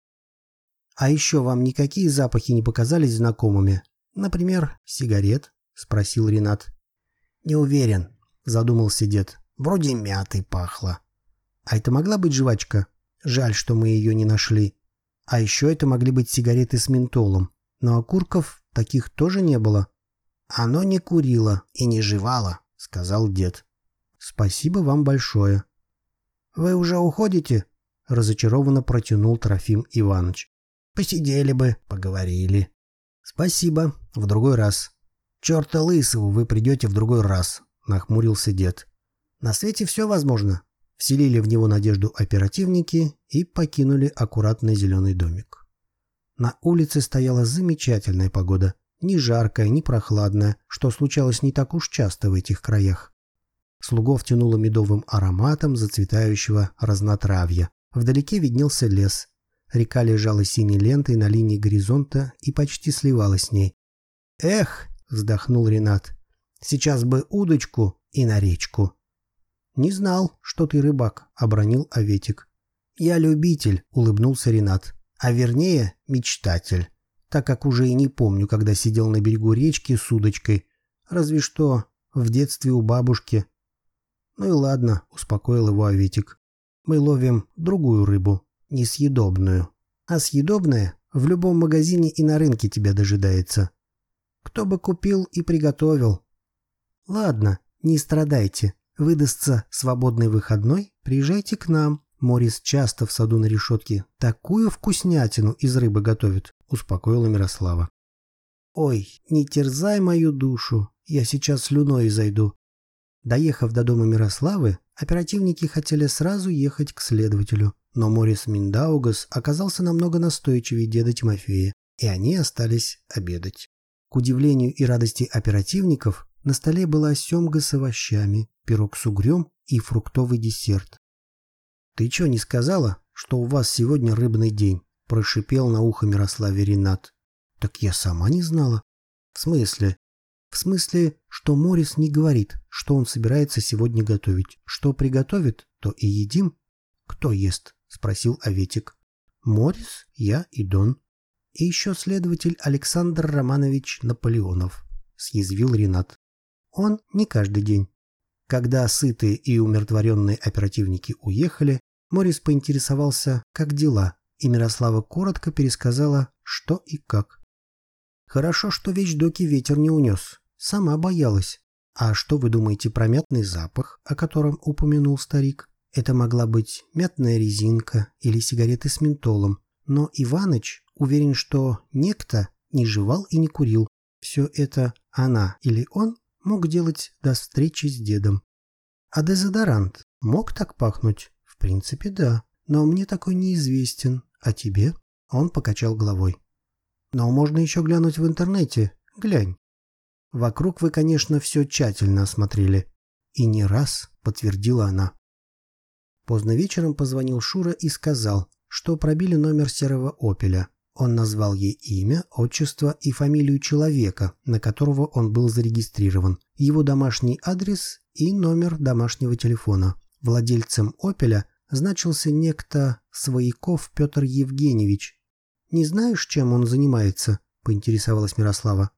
«А еще вам никакие запахи не показались знакомыми? Например, сигарет?» — спросил Ренат. «Не уверен», — задумался дед. «Вроде мятой пахло». «А это могла быть жвачка?» Жаль, что мы ее не нашли. А еще это могли быть сигареты с ментолом. Но окурков таких тоже не было. Оно не курило и не жевало, сказал дед. Спасибо вам большое. Вы уже уходите? Разочарованно протянул Трофим Иванович. Посидели бы, поговорили. Спасибо, в другой раз. Черта лысого вы придете в другой раз, нахмурился дед. На свете все возможно, вселили в него надежду оперативники и покинули аккуратный зеленый домик. На улице стояла замечательная погода, ни жаркая, ни прохладная, что случалось не так уж часто в этих краях. Слугов тянуло медовым ароматом зацветающего разнотравья. Вдалеке виднелся лес. Река лежала синей лентой на линии горизонта и почти сливалась с ней. «Эх!» — вздохнул Ренат. «Сейчас бы удочку и на речку». «Не знал, что ты рыбак», — обронил Аветик. «Я любитель», — улыбнулся Ренат. «А вернее, мечтатель. Так как уже и не помню, когда сидел на берегу речки с удочкой. Разве что в детстве у бабушки». «Ну и ладно», — успокоил его Аветик. «Мы ловим другую рыбу, несъедобную. А съедобная в любом магазине и на рынке тебя дожидается. Кто бы купил и приготовил». «Ладно, не страдайте», Выдастся свободный выходной, приезжайте к нам. Морис часто в саду на решетке такую вкуснятину из рыбы готовит, успокоила Мирослава. Ой, не терзай мою душу, я сейчас слюной зайду. Доехав до дома Мирославы, оперативники хотели сразу ехать к следователю, но Морис Миндаугас оказался намного настойчивее деда Тимофея, и они остались обедать. К удивлению и радости оперативников, на столе была семга с овощами, пирог с угрем и фруктовый десерт. «Ты что, не сказала, что у вас сегодня рыбный день?» – прошипел на ухо Мирославе Ренат. «Так я сама не знала». «В смысле?» «В смысле, что Морис не говорит, что он собирается сегодня готовить. Что приготовит, то и едим». «Кто ест?» – спросил Аветик. «Морис, я и Дон. И еще следователь Александр Романович Наполеонов», – съязвил Ренат. Он не каждый день. Когда сытые и умиротворенные оперативники уехали, Морис поинтересовался, как дела, и Мирослава коротко пересказала, что и как. Хорошо, что вещдоки ветер не унес. Сама боялась. А что вы думаете про мятный запах, о котором упомянул старик? Это могла быть мятная резинка или сигареты с ментолом. Но Иваныч уверен, что некто не жевал и не курил. Все это она или он мог делать до встречи с дедом. А дезодорант мог так пахнуть? В принципе, да. Но мне такой неизвестен. А тебе? Он покачал головой. Но можно еще глянуть в интернете. Глянь. Вокруг вы, конечно, все тщательно осмотрели. И не раз, подтвердила она. Поздно вечером позвонил Шура и сказал, что пробили номер серого «Опеля». Он назвал ей имя, отчество и фамилию человека, на которого он был зарегистрирован, его домашний адрес и номер домашнего телефона. Владельцем «Опеля» значился некто Свояков Петр Евгеньевич. «Не знаешь, чем он занимается?» – поинтересовалась Мирослава.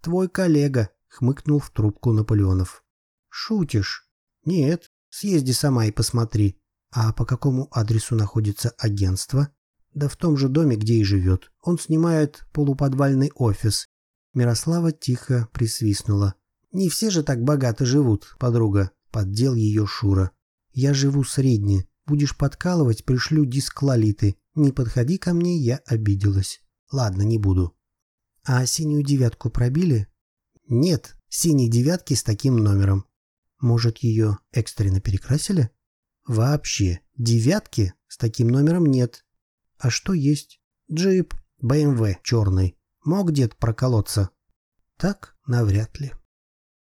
«Твой коллега», – хмыкнул в трубку Наполеонов. «Шутишь?» «Нет, съезди сама и посмотри. А по какому адресу находится агентство? Да в том же доме, где и живет. Он снимает полуподвальный офис. Мирослава тихо присвистнула. Не все же так богато живут, подруга. Поддел ее Шура. Я живу средне. Будешь подкалывать, пришлю диск Лолиты. Не подходи ко мне, я обиделась. Ладно, не буду. А синюю девятку пробили? Нет, синей девятки с таким номером. Может, ее экстренно перекрасили? Вообще, девятки с таким номером нет. А что есть? Джип, БМВ черный. Мог дед проколоться? Так, навряд ли.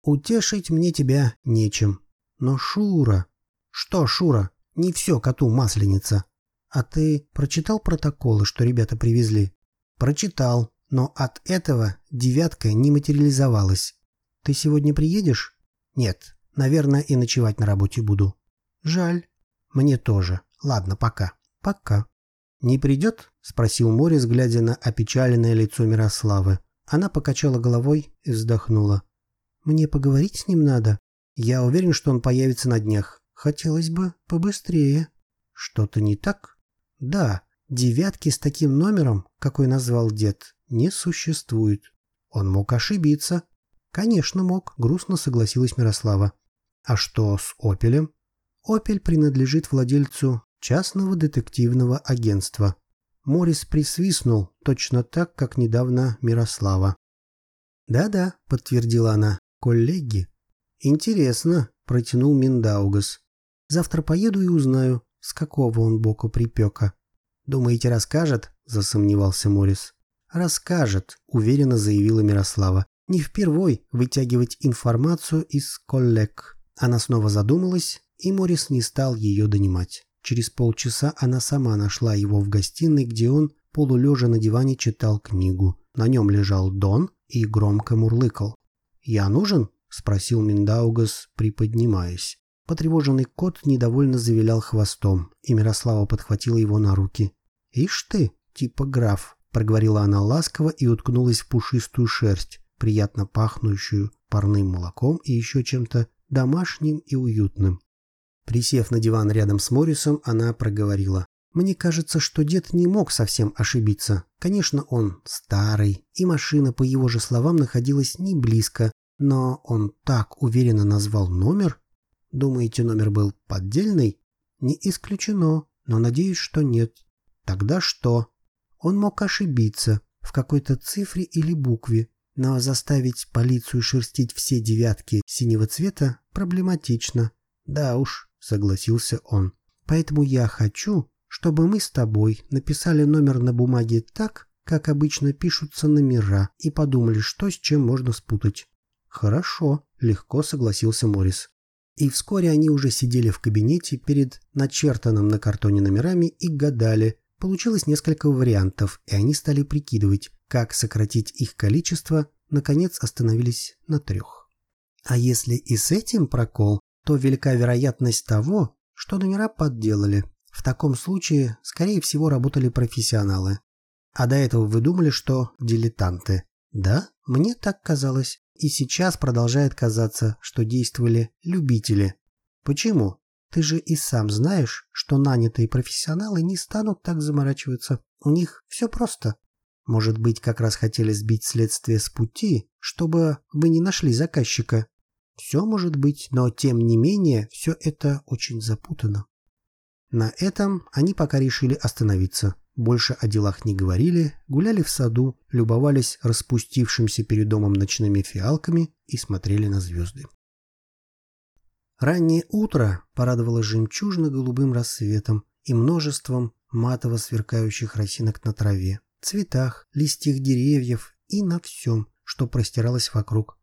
Утешить мне тебя нечем. Но Шура... Что, Шура, не все коту масленица. А ты прочитал протоколы, что ребята привезли? Прочитал, но от этого девятка не материализовалась. Ты сегодня приедешь? Нет, наверное, и ночевать на работе буду. Жаль. Мне тоже. Ладно, пока. Пока. Не придет? Спросил Морис, глядя на опечаленное лицо Мирославы. Она покачала головой и вздохнула. Мне поговорить с ним надо. Я уверен, что он появится на днях. Хотелось бы побыстрее. Что-то не так? Да, девятки с таким номером, какой назвал дед, не существует. Он мог ошибиться. Конечно, мог, грустно согласилась Мирослава. А что с «Опелем»? «Опель» принадлежит владельцу частного детективного агентства. Морис присвистнул, точно так, как недавно Мирослава. «Да-да», — подтвердила она, — «коллеги». «Интересно», — протянул Миндаугас. «Завтра поеду и узнаю, с какого он боку припека». «Думаете, расскажет?» — засомневался Морис. «Расскажет», — уверенно заявила Мирослава. «Не впервой вытягивать информацию из коллег». Она снова задумалась, и Морис не стал ее донимать. Через полчаса она сама нашла его в гостиной, где он, полулежа на диване, читал книгу. На нем лежал Дон и громко мурлыкал. «Я нужен?» — спросил Миндаугас, приподнимаясь. Потревоженный кот недовольно завилял хвостом, и Мирослава подхватила его на руки. «Ишь ты, типа граф», — проговорила она ласково и уткнулась в пушистую шерсть, приятно пахнущую парным молоком и еще чем-то домашним и уютным. Присев на диван рядом с Моррисом, она проговорила. «Мне кажется, что дед не мог совсем ошибиться. Конечно, он старый, и машина, по его же словам, находилась не близко, но он так уверенно назвал номер. Думаете, номер был поддельный? Не исключено, но надеюсь, что нет. Тогда что? Он мог ошибиться в какой-то цифре или букве, но заставить полицию шерстить все девятки синего цвета проблематично. Да уж, согласился он. Поэтому я хочу, чтобы мы с тобой написали номер на бумаге так, как обычно пишутся номера, и подумали, что с чем можно спутать. Хорошо, легко согласился Морис. И вскоре они уже сидели в кабинете перед начертанным на картоне номерами и гадали. Получилось несколько вариантов, и они стали прикидывать, как сократить их количество, наконец остановились на трех. А если и с этим прокол, то велика вероятность того, что номера подделали. В таком случае, скорее всего, работали профессионалы. А до этого вы думали, что дилетанты. Да, мне так казалось. И сейчас продолжает казаться, что действовали любители. Почему? Ты же и сам знаешь, что нанятые профессионалы не станут так заморачиваться. У них все просто. Может быть, как раз хотели сбить следствие с пути, чтобы вы не нашли заказчика. Все может быть, но тем не менее все это очень запутано. На этом они пока решили остановиться. Больше о делах не говорили, гуляли в саду, любовались распустившимся перед домом ночными фиалками и смотрели на звезды. Раннее утро порадовало жемчужно-голубым рассветом и множеством матово сверкающих росинок на траве, цветах, листьях деревьев и на всем, что простиралось вокруг.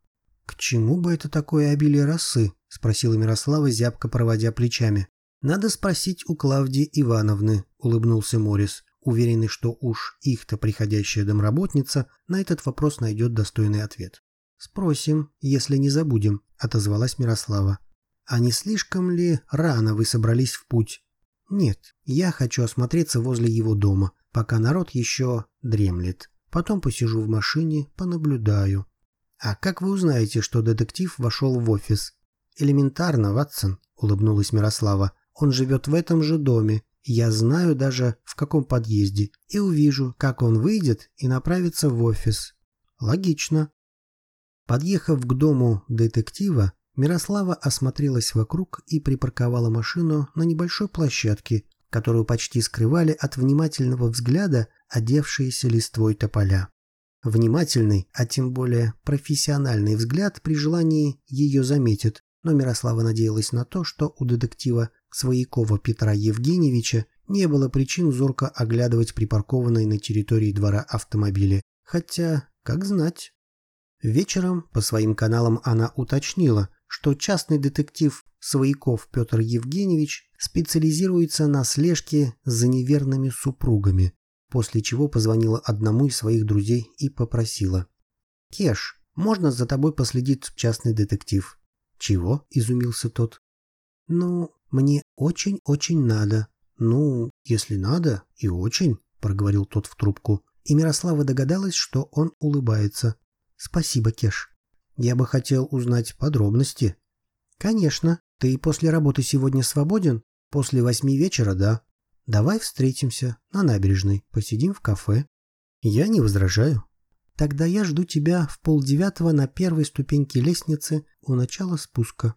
«К чему бы это такое обилие росы?» — спросила Мирослава, зябко проводя плечами. «Надо спросить у Клавдии Ивановны», — улыбнулся Морис, уверенный, что уж их-то приходящая домработница на этот вопрос найдет достойный ответ. «Спросим, если не забудем», — отозвалась Мирослава. «А не слишком ли рано вы собрались в путь?» «Нет, я хочу осмотреться возле его дома, пока народ еще дремлет. Потом посижу в машине, понаблюдаю. «А как вы узнаете, что детектив вошел в офис?» «Элементарно, Ватсон», — улыбнулась Мирослава. Он живет в этом же доме. Я знаю даже, в каком подъезде. И увижу, как он выйдет и направится в офис. Логично. Подъехав к дому детектива, Мирослава осмотрелась вокруг и припарковала машину на небольшой площадке, которую почти скрывали от внимательного взгляда одевшиеся листвой тополя. Внимательный, а тем более профессиональный взгляд при желании ее заметит, но Мирослава надеялась на то, что у детектива Своякова Петра Евгеньевича не было причин зорко оглядывать припаркованные на территории двора автомобили. Хотя, как знать. Вечером по своим каналам она уточнила, что частный детектив Свояков Петр Евгеньевич специализируется на слежке за неверными супругами, после чего позвонила одному из своих друзей и попросила. «Кеш, можно за тобой последить частный детектив?» «Чего?» – изумился тот. «Ну, мне очень-очень надо». «Ну, если надо, и очень», – проговорил тот в трубку. И Мирослава догадалась, что он улыбается. «Спасибо, Кеш. Я бы хотел узнать подробности. Конечно. Ты после работы сегодня свободен? После восьми вечера, да. Давай встретимся на набережной, посидим в кафе. Я не возражаю. Тогда я жду тебя в полдевятого на первой ступеньке лестницы у начала спуска.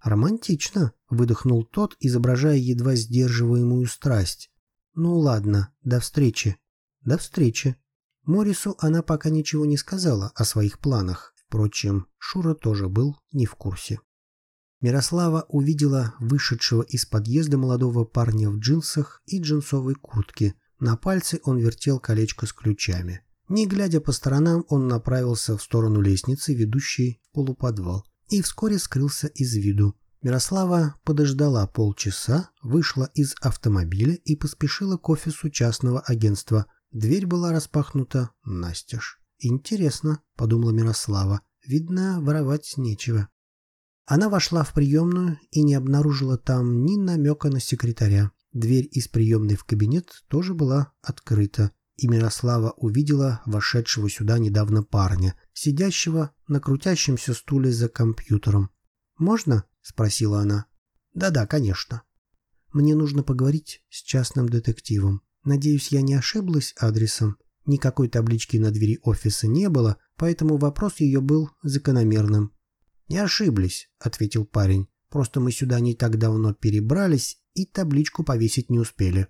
Романтично, выдохнул тот, изображая едва сдерживаемую страсть. Ну ладно, до встречи. До встречи. Морису она пока ничего не сказала о своих планах. Впрочем, Шура тоже был не в курсе. Мирослава увидела вышедшего из подъезда молодого парня в джинсах и джинсовой куртке. На пальце он вертел колечко с ключами. Не глядя по сторонам, он направился в сторону лестницы, ведущей в полуподвал, и вскоре скрылся из виду. Мирослава подождала полчаса, вышла из автомобиля и поспешила к офису частного агентства. Дверь была распахнута настежь. «Интересно», — подумала Мирослава, — «видно, воровать нечего». Она вошла в приемную и не обнаружила там ни намека на секретаря. Дверь из приемной в кабинет тоже была открыта, и Мирослава увидела вошедшего сюда недавно парня, сидящего на крутящемся стуле за компьютером. «Можно?» — спросила она. «Да-да, конечно». «Мне нужно поговорить с частным детективом. Надеюсь, я не ошиблась адресом?» Никакой таблички на двери офиса не было, поэтому вопрос ее был закономерным. «Не ошиблись», — ответил парень. «Просто мы сюда не так давно перебрались и табличку повесить не успели».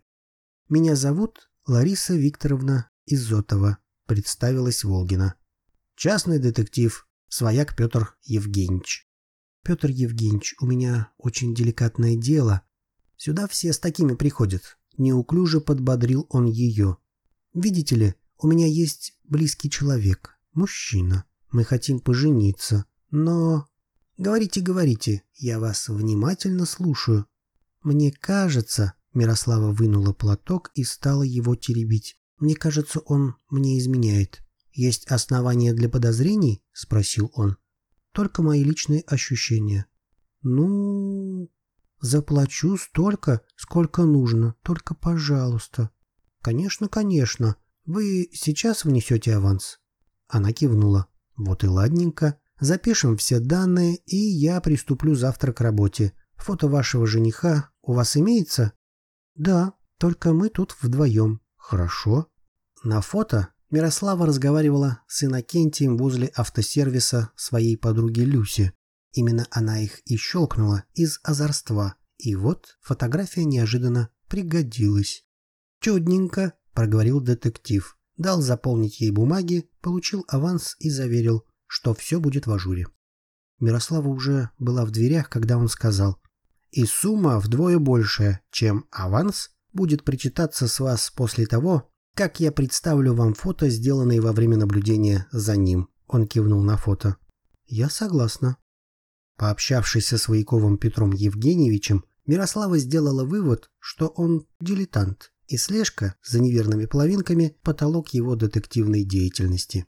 «Меня зовут Лариса Викторовна Изотова», — представилась Волгина. «Частный детектив, свояк Петр Евгеньевич». «Петр Евгеньевич, у меня очень деликатное дело. Сюда все с такими приходят». Неуклюже подбодрил он ее. «Видите ли, у меня есть близкий человек, мужчина. Мы хотим пожениться, но... Говорите, говорите, я вас внимательно слушаю. Мне кажется... Мирослава вынула платок и стала его теребить. Мне кажется, он мне изменяет. Есть основания для подозрений? Спросил он. Только мои личные ощущения. Ну... Заплачу столько, сколько нужно, только пожалуйста. Конечно, конечно. «Вы сейчас внесете аванс?» Она кивнула. «Вот и ладненько. Запишем все данные, и я приступлю завтра к работе. Фото вашего жениха у вас имеется?» «Да, только мы тут вдвоем». «Хорошо». На фото Мирослава разговаривала с Иннокентием возле автосервиса своей подруги Люси. Именно она их и щелкнула из озорства. И вот фотография неожиданно пригодилась. «Чудненько», — проговорил детектив. Дал заполнить ей бумаги, получил аванс и заверил, что все будет в ажуре. Мирослава уже была в дверях, когда он сказал. «И сумма вдвое большая, чем аванс, будет причитаться с вас после того, как я представлю вам фото, сделанные во время наблюдения за ним». Он кивнул на фото. «Я согласна». Пообщавшись со Свояковым Петром Евгеньевичем, Мирослава сделала вывод, что он дилетант и слежка за неверными половинками – потолок его детективной деятельности.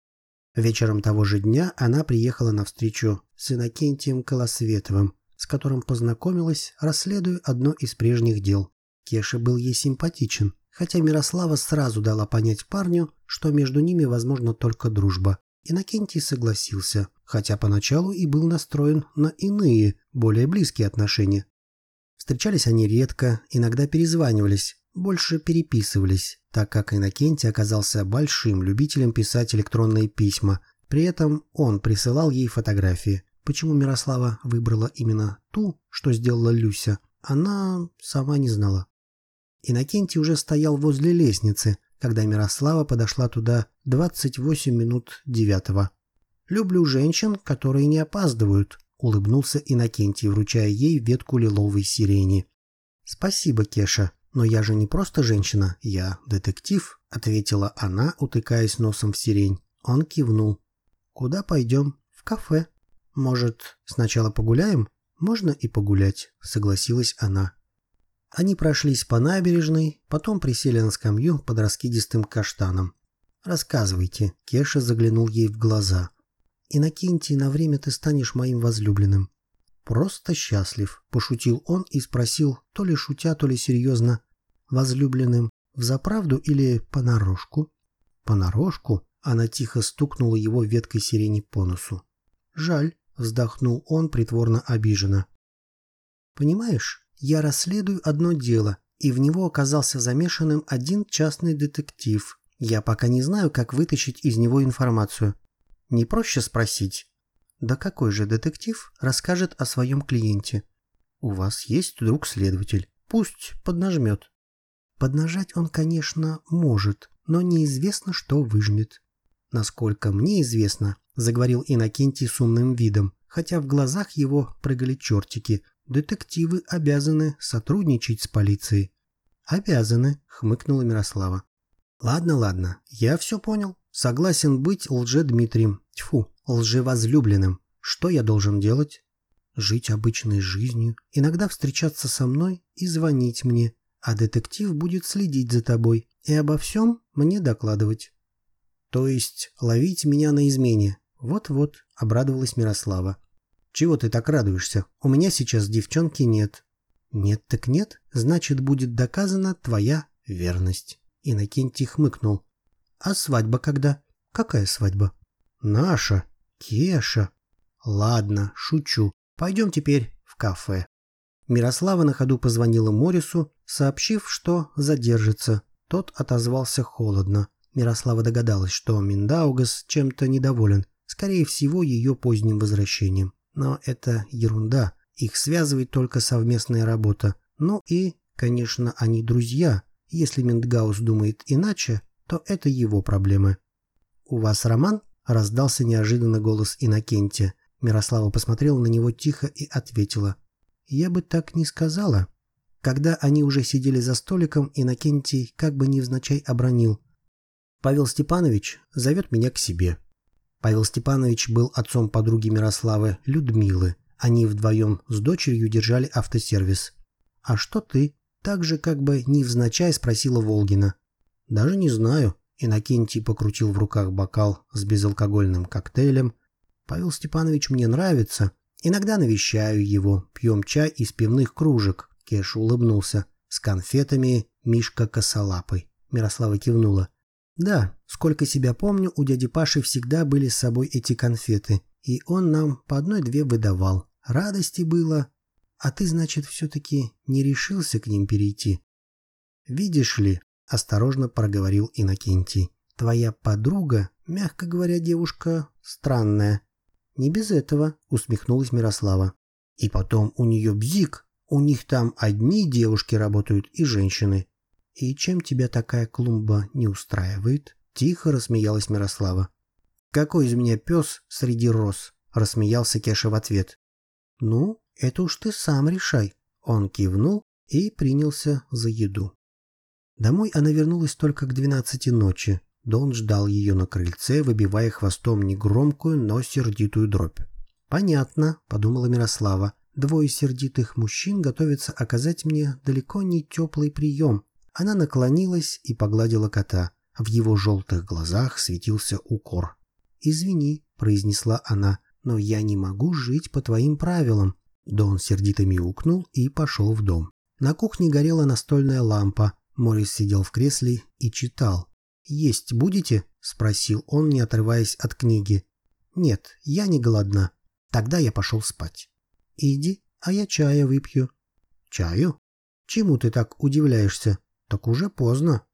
Вечером того же дня она приехала на встречу с Иннокентием Колосветовым, с которым познакомилась, расследуя одно из прежних дел. Кеша был ей симпатичен, хотя Мирослава сразу дала понять парню, что между ними возможно только дружба. Иннокентий согласился, хотя поначалу и был настроен на иные, более близкие отношения. Встречались они редко, иногда перезванивались, больше переписывались, так как Иннокентий оказался большим любителем писать электронные письма. При этом он присылал ей фотографии. Почему Мирослава выбрала именно ту, что сделала Люся, она сама не знала. Иннокентий уже стоял возле лестницы, когда Мирослава подошла туда 28 минут девятого. «Люблю женщин, которые не опаздывают», — улыбнулся Иннокентий, вручая ей ветку лиловой сирени. «Спасибо, Кеша, но я же не просто женщина, я детектив», — ответила она, утыкаясь носом в сирень. Он кивнул. «Куда пойдем? В кафе. Может, сначала погуляем?» «Можно и погулять», — согласилась она. Они прошлись по набережной, потом присели на скамью под раскидистым каштаном. «Рассказывайте», — Кеша заглянул ей в глаза. «Иннокентий, на время ты станешь моим возлюбленным». «Просто счастлив», — пошутил он и спросил, то ли шутя, то ли серьезно, «возлюбленным взаправду или понарошку?» «Понарошку?» — она тихо стукнула его веткой сирени по носу. «Жаль», — вздохнул он притворно обиженно. «Понимаешь, я расследую одно дело, и в него оказался замешанным один частный детектив. Я пока не знаю, как вытащить из него информацию. Не проще спросить? Да какой же детектив расскажет о своем клиенте? У вас есть друг-следователь. Пусть поднажмет. Поднажать он, конечно, может, но неизвестно, что выжмет. Насколько мне известно, заговорил Иннокентий с умным видом, хотя в глазах его прыгали чертики, детективы обязаны сотрудничать с полицией. Обязаны, хмыкнула Мирослава. Ладно, ладно, я все понял. Согласен быть лже-Дмитрием. Тьфу, лжевозлюбленным. Что я должен делать? Жить обычной жизнью, иногда встречаться со мной и звонить мне, а детектив будет следить за тобой и обо всем мне докладывать. То есть ловить меня на измене. Вот-вот, обрадовалась Мирослава. «Чего ты так радуешься? У меня сейчас девчонки нет». «Нет так нет, значит, будет доказана твоя верность». Иннокентий хмыкнул. «А свадьба когда?» «Какая свадьба?» «Наша. Кеша». «Ладно, шучу. Пойдем теперь в кафе». Мирослава на ходу позвонила Морису, сообщив, что задержится. Тот отозвался холодно. Мирослава догадалась, что Миндаугас чем-то недоволен, скорее всего, ее поздним возвращением. Но это ерунда. Их связывает только совместная работа. Ну и, конечно, они друзья. Если Ментгаус думает иначе, то это его проблемы. «У вас роман?» – раздался неожиданно голос Иннокентия. Мирослава посмотрела на него тихо и ответила. «Я бы так не сказала». Когда они уже сидели за столиком, Иннокентий как бы невзначай обронил. «Павел Степанович зовет меня к себе». Павел Степанович был отцом подруги Мирославы, Людмилы. Они вдвоем с дочерью держали автосервис. «А что ты?» Так же как бы невзначай спросила Волгина. «Даже не знаю». Иннокентий покрутил в руках бокал с безалкогольным коктейлем. «Павел Степанович мне нравится. Иногда навещаю его, пьем чай из пивных кружек». Кеша улыбнулся. «С конфетами Мишка косолапый». Мирослава кивнула. Да, сколько себя помню, у дяди Паши всегда были с собой эти конфеты, и он нам по одной-две выдавал. Радости было. А ты, значит, все-таки не решился к ним перейти? Видишь ли, осторожно проговорил Иннокентий, твоя подруга, мягко говоря, девушка странная. Не без этого, усмехнулась Мирослава. И потом у нее бзик, у них там одни девушки работают и женщины. «И чем тебя такая клумба не устраивает?» Тихо рассмеялась Мирослава. «Какой из меня пес среди роз?» Рассмеялся Кеша в ответ. «Ну, это уж ты сам решай». Он кивнул и принялся за еду. Домой она вернулась только к двенадцати ночи. Дон ждал ее на крыльце, выбивая хвостом негромкую, но сердитую дробь. «Понятно», — подумала Мирослава. «Двое сердитых мужчин готовятся оказать мне далеко не теплый прием, она наклонилась и погладила кота. В его желтых глазах светился укор. «Извини», — произнесла она, — «но я не могу жить по твоим правилам». Дон сердито мяукнул и пошел в дом. На кухне горела настольная лампа. Морис сидел в кресле и читал. «Есть будете?» — спросил он, не отрываясь от книги. «Нет, я не голодна. Тогда я пошел спать». «Иди, а я чая выпью». Чаю? Чему ты так удивляешься? Так уже поздно.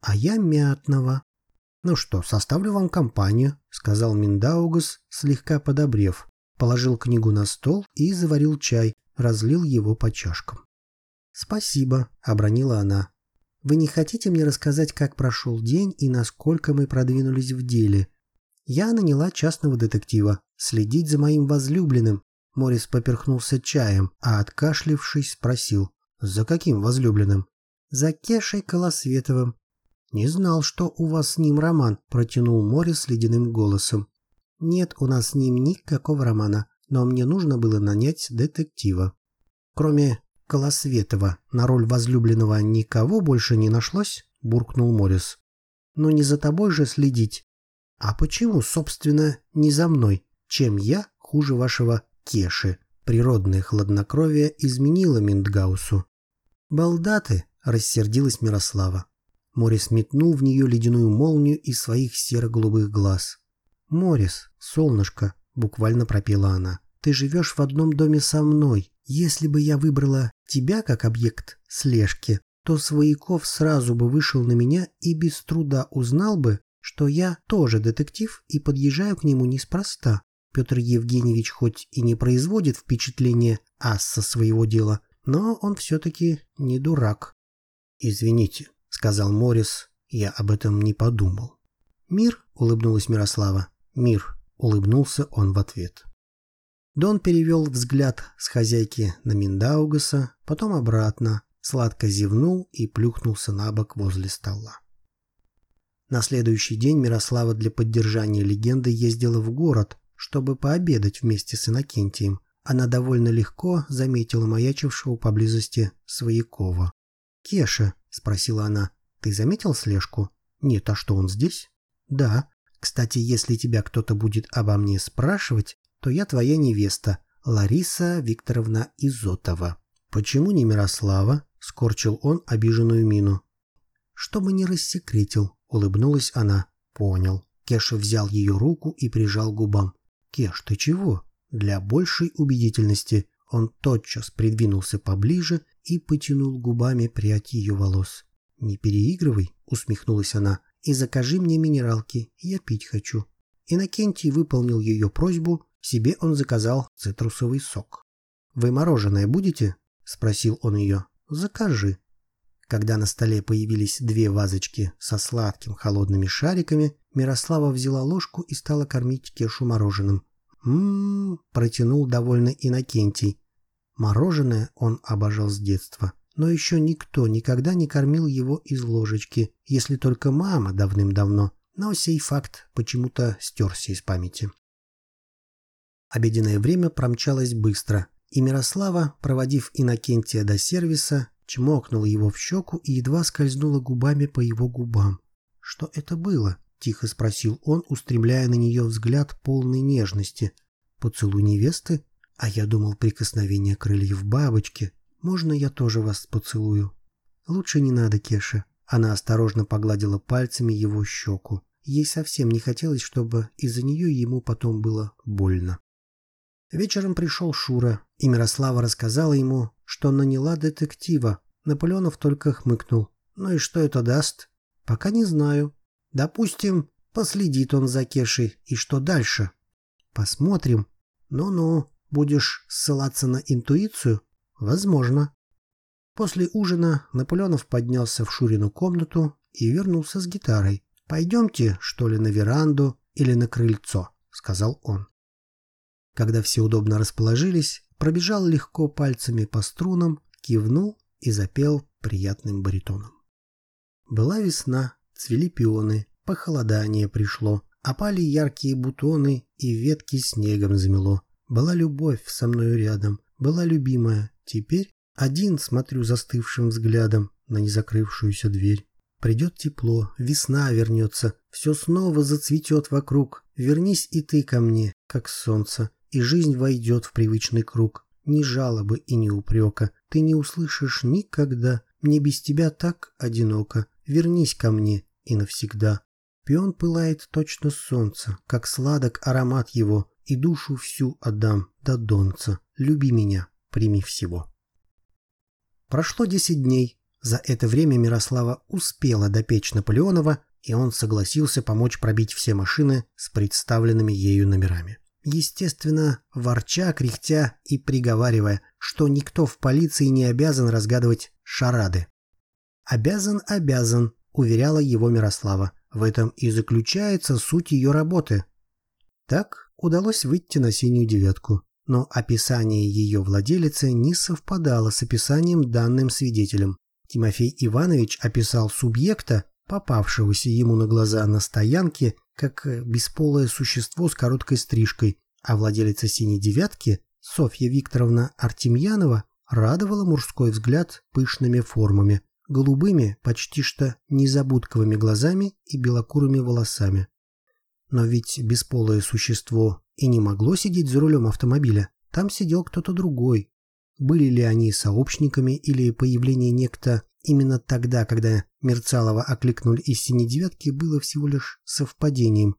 А я мятного. Ну что, составлю вам компанию, сказал Миндаугас, слегка подобрев. Положил книгу на стол и заварил чай, разлил его по чашкам. «Спасибо», — обронила она. «Вы не хотите мне рассказать, как прошел день и насколько мы продвинулись в деле? Я наняла частного детектива, следить за моим возлюбленным». Морис поперхнулся чаем, а откашлившись спросил. «За каким возлюбленным?» «За Кешей Колосветовым». «Не знал, что у вас с ним роман», — протянул Морис ледяным голосом. «Нет у нас с ним никакого романа, но мне нужно было нанять детектива». Кроме Колосветова на роль возлюбленного никого больше не нашлось?» – буркнул Морис. «Но не за тобой же следить. А почему, собственно, не за мной? Чем я хуже вашего Кеши?» Природное хладнокровие изменило Миндгаусу. «Балда ты!» – рассердилась Мирослава. Морис метнул в нее ледяную молнию из своих серо-голубых глаз. «Морис, солнышко!» – буквально пропела она. «Ты живешь в одном доме со мной. Если бы я выбрала тебя как объект слежки, то Свояков сразу бы вышел на меня и без труда узнал бы, что я тоже детектив и подъезжаю к нему неспроста. Петр Евгеньевич хоть и не производит впечатление асса своего дела, но он все-таки не дурак. «Извините», — сказал Морис, — «я об этом не подумал». «Мир?» — улыбнулась Мирослава. «Мир», — улыбнулся он в ответ. Дон перевел взгляд с хозяйки на Миндаугаса, потом обратно, сладко зевнул и плюхнулся на бок возле стола. На следующий день Мирослава для поддержания легенды ездила в город, чтобы пообедать вместе с Иннокентием. Она довольно легко заметила маячившего поблизости Своякова. «Кеша», — спросила она, — «ты заметил слежку?» «Нет, а что, он здесь?» «Да. Кстати, если тебя кто-то будет обо мне спрашивать, то я твоя невеста, Лариса Викторовна Изотова. Почему не Мирослава? Скорчил он обиженную мину. Чтобы не рассекретил, улыбнулась она. Понял. Кеша взял ее руку и прижал губам. Кеш, ты чего? Для большей убедительности он тотчас придвинулся поближе и потянул губами прядь ее волос. «Не переигрывай», — усмехнулась она, — «и закажи мне минералки, я пить хочу». Иннокентий выполнил ее просьбу себе он заказал цитрусовый сок. «Вы мороженое будете?» – спросил он ее. «Закажи». Когда на столе появились две вазочки со сладким холодными шариками, Мирослава взяла ложку и стала кормить Кешу мороженым. «М-м-м», протянул довольно Иннокентий. Мороженое он обожал с детства, но еще никто никогда не кормил его из ложечки, если только мама давным-давно, но сей факт почему-то стерся из памяти. Обеденное время промчалось быстро, и Мирослава, проводив Иннокентия до сервиса, чмокнула его в щеку и едва скользнула губами по его губам. «Что это было?» – тихо спросил он, устремляя на нее взгляд полной нежности. «Поцелуй невесты? А я думал, прикосновение крыльев бабочки. Можно я тоже вас поцелую?» «Лучше не надо, Кеша». Она осторожно погладила пальцами его щеку. Ей совсем не хотелось, чтобы из-за нее ему потом было больно. Вечером пришел Шура, и Мирослава рассказала ему, что наняла детектива. Наполеонов только хмыкнул. «Ну и что это даст?» «Пока не знаю. Допустим, последит он за Кешей, и что дальше?» «Посмотрим. Ну-ну, будешь ссылаться на интуицию?» «Возможно». После ужина Наполеонов поднялся в Шурину комнату и вернулся с гитарой. «Пойдемте, что ли, на веранду или на крыльцо», — сказал он. Когда все удобно расположились, пробежал легко пальцами по струнам, кивнул и запел приятным баритоном. Была весна, цвели пионы, похолодание пришло, опали яркие бутоны и ветки снегом замело. Была любовь со мною рядом, была любимая, теперь один смотрю застывшим взглядом на незакрывшуюся дверь. Придет тепло, весна вернется, все снова зацветет вокруг. Вернись и ты ко мне, как солнце, и жизнь войдет в привычный круг. Ни жалобы и ни упрека ты не услышишь никогда. Мне без тебя так одиноко. Вернись ко мне и навсегда. Пион пылает точно солнце, как сладок аромат его, и душу всю отдам до донца. Люби меня, прими всего. Прошло 10 дней. За это время Мирослава успела допечь Наполеонова, и он согласился помочь пробить все машины с представленными ею номерами. Естественно, ворча, кряхтя и приговаривая, что никто в полиции не обязан разгадывать шарады. «Обязан, обязан», — уверяла его Мирослава. В этом и заключается суть ее работы. Так удалось выйти на синюю девятку, но описание ее владелицы не совпадало с описанием данным свидетелем. Тимофей Иванович описал субъекта, попавшегося ему на глаза на стоянке, как бесполое существо с короткой стрижкой, а владелица синей девятки, Софья Викторовна Артемьянова, радовала мужской взгляд пышными формами, голубыми, почти что незабудковыми глазами и белокурыми волосами. Но ведь бесполое существо и не могло сидеть за рулем автомобиля. Там сидел кто-то другой. Были ли они сообщниками или появление некто именно тогда, когда Мерцалова окликнули из синей девятки, было всего лишь совпадением.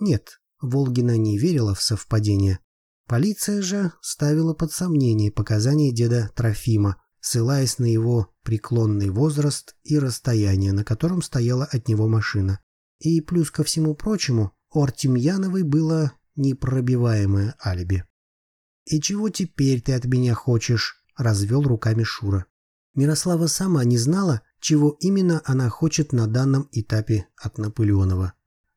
Нет, Волгина не верила в совпадение. Полиция же ставила под сомнение показания деда Трофима, ссылаясь на его преклонный возраст и расстояние, на котором стояла от него машина. И плюс ко всему прочему, у Артемьяновой было непробиваемое алиби. «И чего теперь ты от меня хочешь?» – развел руками Шура. Мирослава сама не знала, чего именно она хочет на данном этапе от Наполеонова.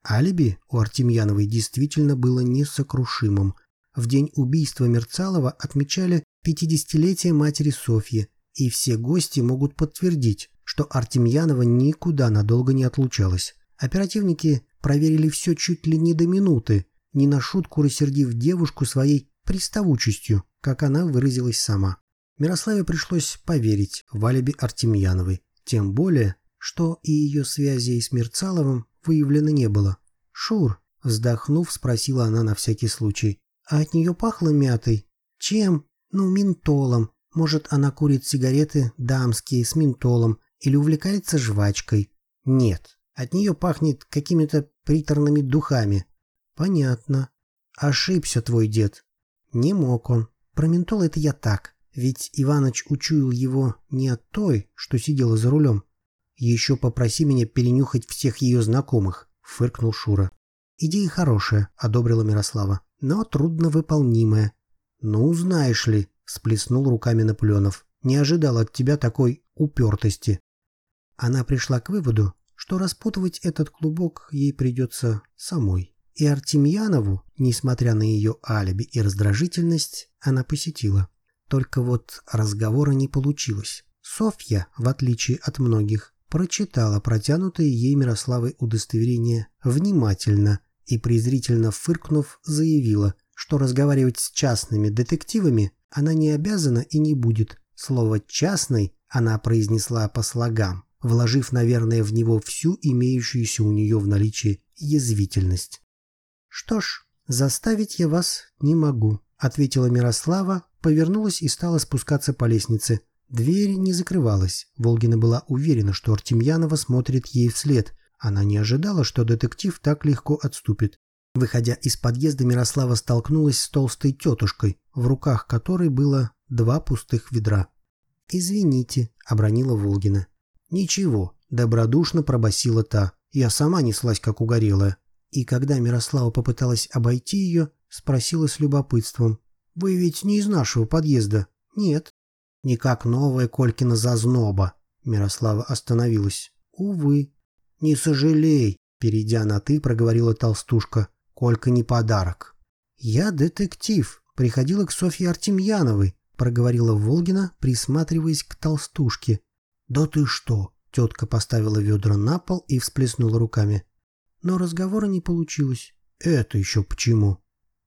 Алиби у Артемьяновой действительно было несокрушимым. В день убийства Мерцалова отмечали 50-летие матери Софьи, и все гости могут подтвердить, что Артемьянова никуда надолго не отлучалась. Оперативники проверили все чуть ли не до минуты, не на шутку рассердив девушку своей приставучестью, как она выразилась сама. Мирославе пришлось поверить в алиби Артемьяновой, тем более, что и ее связей с Мерцаловым выявлено не было. «Шур», — вздохнув, спросила она на всякий случай, «а от нее пахло мятой?» «Чем?» «Ну, ментолом. Может, она курит сигареты дамские с ментолом или увлекается жвачкой?» «Нет, от нее пахнет какими-то приторными духами». «Понятно. Ошибся твой дед». «Не мог он. Про ментол это я так. Ведь Иваныч учуял его не от той, что сидела за рулем. Еще попроси меня перенюхать всех ее знакомых, фыркнул Шура. Идея хорошая, одобрила Мирослава, но трудновыполнимая. Ну, знаешь ли, сплеснул руками Наполеонов. Не ожидал от тебя такой упертости. Она пришла к выводу, что распутывать этот клубок ей придется самой. И Артемьянову, несмотря на ее алиби и раздражительность, она посетила. Только вот разговора не получилось. Софья, в отличие от многих, прочитала протянутое ей Мирославой удостоверение внимательно и, презрительно фыркнув, заявила, что разговаривать с частными детективами она не обязана и не будет. Слово «частный» она произнесла по слогам, вложив, наверное, в него всю имеющуюся у нее в наличии язвительность. «Что ж, заставить я вас не могу», — ответила Мирослава, повернулась и стала спускаться по лестнице. Дверь не закрывалась. Волгина была уверена, что Артемьянова смотрит ей вслед. Она не ожидала, что детектив так легко отступит. Выходя из подъезда, Мирослава столкнулась с толстой тетушкой, в руках которой было два пустых ведра. «Извините», — обронила Волгина. «Ничего», — добродушно пробасила та. Я сама неслась, как угорелая. И когда Мирослава попыталась обойти ее, спросила с любопытством. «Вы ведь не из нашего подъезда?» «Нет». «Не как новая Колькина зазноба». Мирослава остановилась. «Увы». «Не сожалей», — перейдя на «ты», проговорила толстушка. «Колька не подарок». «Я детектив. Приходила к Софье Артемьяновой», — проговорила Волгина, присматриваясь к толстушке. «Да ты что?» — тетка поставила ведра на пол и всплеснула руками. Но разговора не получилось. «Это еще почему?»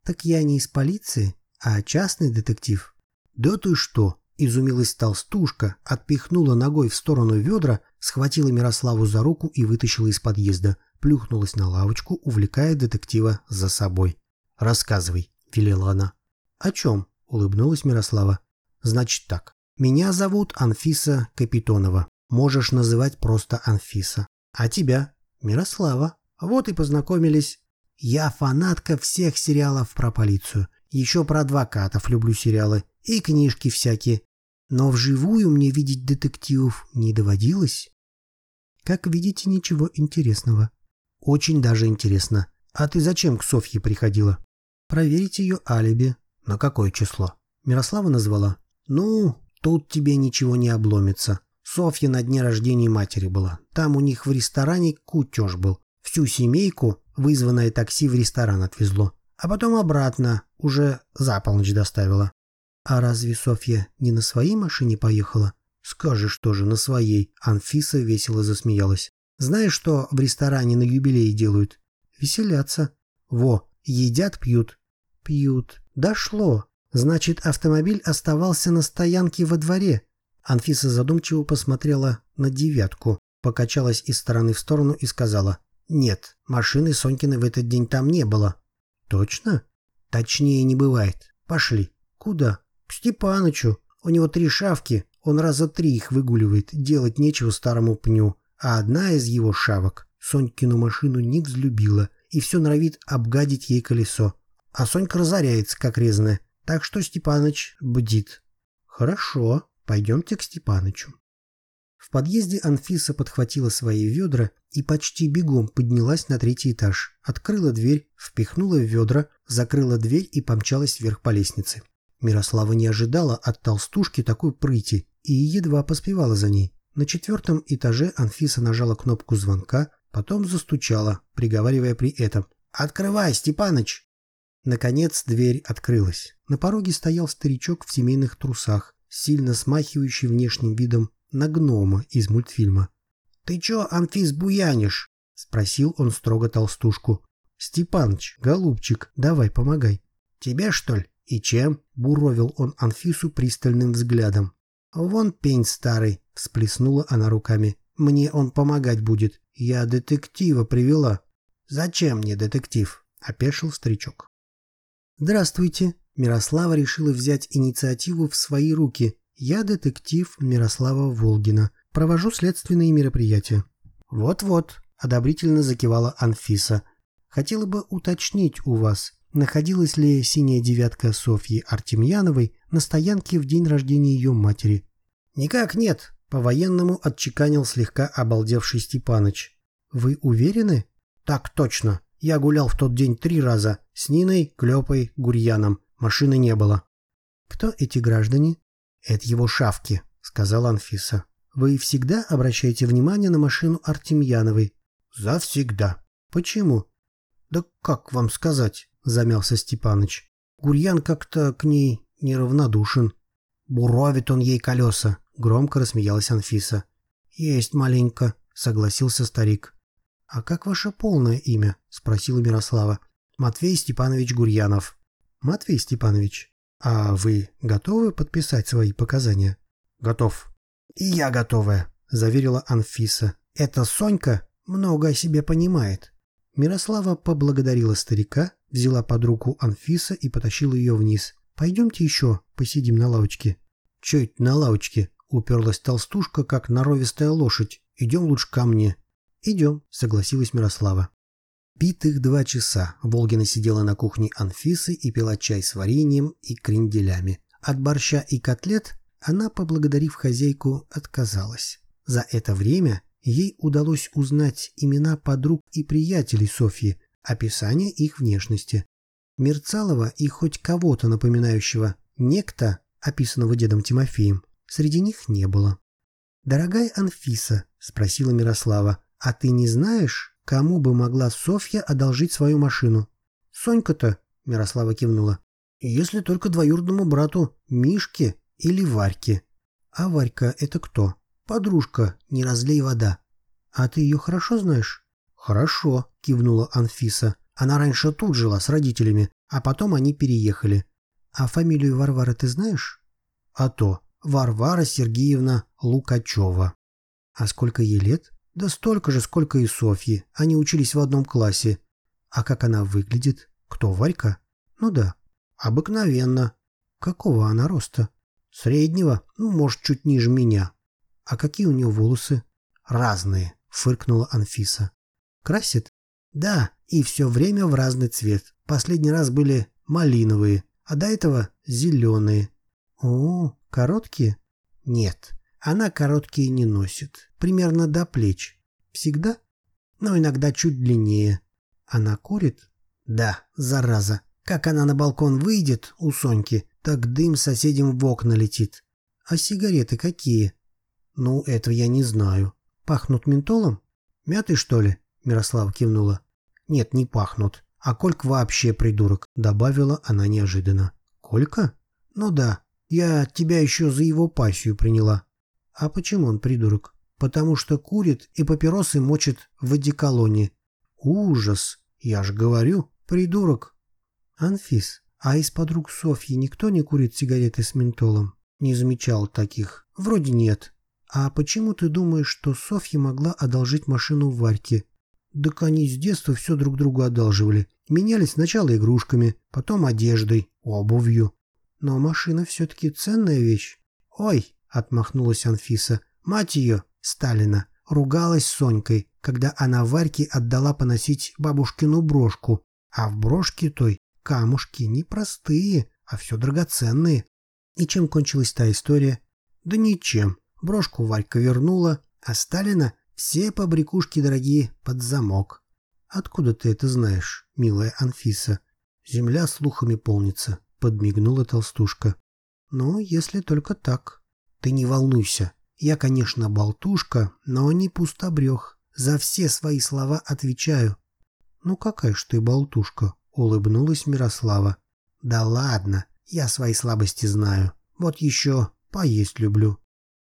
«Так я не из полиции?» А частный детектив? Да ты что? Изумилась толстушка, отпихнула ногой в сторону ведра, схватила Мирославу за руку и вытащила из подъезда. Плюхнулась на лавочку, увлекая детектива за собой. «Рассказывай», — велела она. «О чем?» — улыбнулась Мирослава. «Значит так. Меня зовут Анфиса Капитонова. Можешь называть просто Анфиса. А тебя?» «Мирослава. Вот и познакомились. Я фанатка всех сериалов про полицию. Еще про адвокатов люблю сериалы. И книжки всякие. но вживую мне видеть детективов не доводилось. Как видите, ничего интересного. Очень даже интересно. А ты зачем к Софье приходила? Проверить ее алиби. На какое число? Мирослава назвала. Ну, тут тебе ничего не обломится. Софья на дне рождения матери была. Там у них в ресторане кутеж был. Всю семейку вызванное такси в ресторан отвезло. А потом обратно, уже за полночь доставила. А разве Софья не на своей машине поехала? Скажешь тоже, на своей. Анфиса весело засмеялась. Знаешь, что в ресторане на юбилее делают? Веселятся. Во, едят, пьют. Пьют. Дошло. Значит, автомобиль оставался на стоянке во дворе. Анфиса задумчиво посмотрела на девятку, покачалась из стороны в сторону и сказала. «Нет, машины Сонькины в этот день там не было». «Точно?» «Точнее не бывает. Пошли». «Куда?» К Степанычу. У него три шавки, он раза три их выгуливает, делать нечего старому пню. А одна из его шавок Сонькину машину не взлюбила и все норовит обгадить ей колесо. А Сонька разоряется, как резаная. Так что Степаныч бдит. Хорошо, пойдемте к Степанычу. В подъезде Анфиса подхватила свои ведра и почти бегом поднялась на третий этаж, открыла дверь, впихнула в ведра, закрыла дверь и помчалась вверх по лестнице. Мирослава не ожидала от толстушки такой прыти и едва поспевала за ней. На четвертом этаже Анфиса нажала кнопку звонка, потом застучала, приговаривая при этом «Открывай, Степаныч!». Наконец дверь открылась. На пороге стоял старичок в семейных трусах, сильно смахивающий внешним видом на гнома из мультфильма. «Ты чё, Анфис, буянишь?» — спросил он строго толстушку. «Степаныч, голубчик, давай помогай». «Тебе, что ли?» «И чем?» — буровил он Анфису пристальным взглядом. «Вон пень старый», — всплеснула она руками. «Мне он помогать будет. Я детектива привела». «Зачем мне детектив?» — опешил старичок. «Здравствуйте». Мирослава решила взять инициативу в свои руки. «Я детектив Мирослава Волгина. Провожу следственные мероприятия». «Вот-вот», — одобрительно закивала Анфиса. «Хотела бы уточнить у вас, находилась ли синяя девятка Софьи Артемьяновой на стоянке в день рождения ее матери. «Никак нет», — по-военному отчеканил слегка обалдевший Степаныч. «Вы уверены?» «Так точно. Я гулял в тот день три раза. С Ниной, Клёпой, Гурьяном. Машины не было». «Кто эти граждане?» «Это его шавки», — сказала Анфиса. «Вы всегда обращаете внимание на машину Артемьяновой?» «Завсегда». «Почему?» «Да как вам сказать?» — замялся Степаныч. Гурьян как-то к ней неравнодушен. Буровит он ей колеса, — громко рассмеялась Анфиса. Есть маленько, — согласился старик. А как ваше полное имя? — спросила Мирослава. Матвей Степанович Гурьянов. Матвей Степанович, а вы готовы подписать свои показания? Готов. И я готовая, — заверила Анфиса. Эта Сонька много о себе понимает. Мирослава поблагодарила старика, взяла под руку Анфиса и потащила ее вниз. «Пойдемте еще посидим на лавочке». «Че это на лавочке?» — уперлась толстушка, как норовистая лошадь. «Идем лучше ко мне». «Идем», — согласилась Мирослава. Битых два часа Волгина сидела на кухне Анфисы и пила чай с вареньем и кренделями. От борща и котлет она, поблагодарив хозяйку, отказалась. За это время ей удалось узнать имена подруг и приятелей Софьи, описание их внешности. Мерцалова и хоть кого-то напоминающего некто, описанного дедом Тимофеем, среди них не было. «Дорогая Анфиса», — спросила Мирослава, — «а ты не знаешь, кому бы могла Софья одолжить свою машину?» «Сонька-то», — Мирослава кивнула, — «если только двоюродному брату Мишке или Варьке». «А Варька — это кто?» «Подружка, не разлей вода». «А ты ее хорошо знаешь?» «Хорошо», — кивнула Анфиса. «Она раньше тут жила с родителями, а потом они переехали». «А фамилию Варвары ты знаешь?» «А то. Варвара Сергеевна Лукачева». «А сколько ей лет?» «Да столько же, сколько и Софьи. Они учились в одном классе». «А как она выглядит?» «Кто, Варька?» «Ну да». «Обыкновенно». «Какого она роста?» «Среднего. Ну, может, чуть ниже меня». «А какие у нее волосы?» «Разные», — фыркнула Анфиса. Красит? Да, и все время в разный цвет. Последний раз были малиновые, а до этого зеленые. О, короткие? Нет, она короткие не носит, примерно до плеч. Всегда? Но иногда чуть длиннее. Она курит? Да, зараза. Как она на балкон выйдет у Соньки, так дым соседям в окна летит. А сигареты какие? Ну, этого я не знаю. Пахнут ментолом? Мятой, что ли? Мирослава кивнула. Нет, не пахнут. А Кольк вообще придурок, добавила она неожиданно. Колька? Ну да, я тебя еще за его пассию приняла. А почему он придурок? Потому что курит и папиросы мочит в одеколоне. Ужас! Я ж говорю, придурок. Анфис, а из подруг Софьи никто не курит сигареты с ментолом? Не замечал таких. Вроде нет. А почему ты думаешь, что Софья могла одолжить машину Варьке? Так они с детства все друг другу одалживали. Менялись сначала игрушками, потом одеждой, обувью. Но машина все-таки ценная вещь. Ой, отмахнулась Анфиса. Мать ее, Сталина, ругалась с Сонькой, когда она Варьке отдала поносить бабушкину брошку. А в брошке той камушки не простые, а все драгоценные. И чем кончилась та история? Да ничем. Брошку Варька вернула, а Сталина все побрякушки дорогие под замок. Откуда ты это знаешь, милая Анфиса? Земля слухами полнится, подмигнула толстушка. Ну, если только так. Ты не волнуйся. Я, конечно, болтушка, но не пустобрех. За все свои слова отвечаю. Ну какая ж ты болтушка, улыбнулась Мирослава. Да ладно, я свои слабости знаю. Вот еще поесть люблю.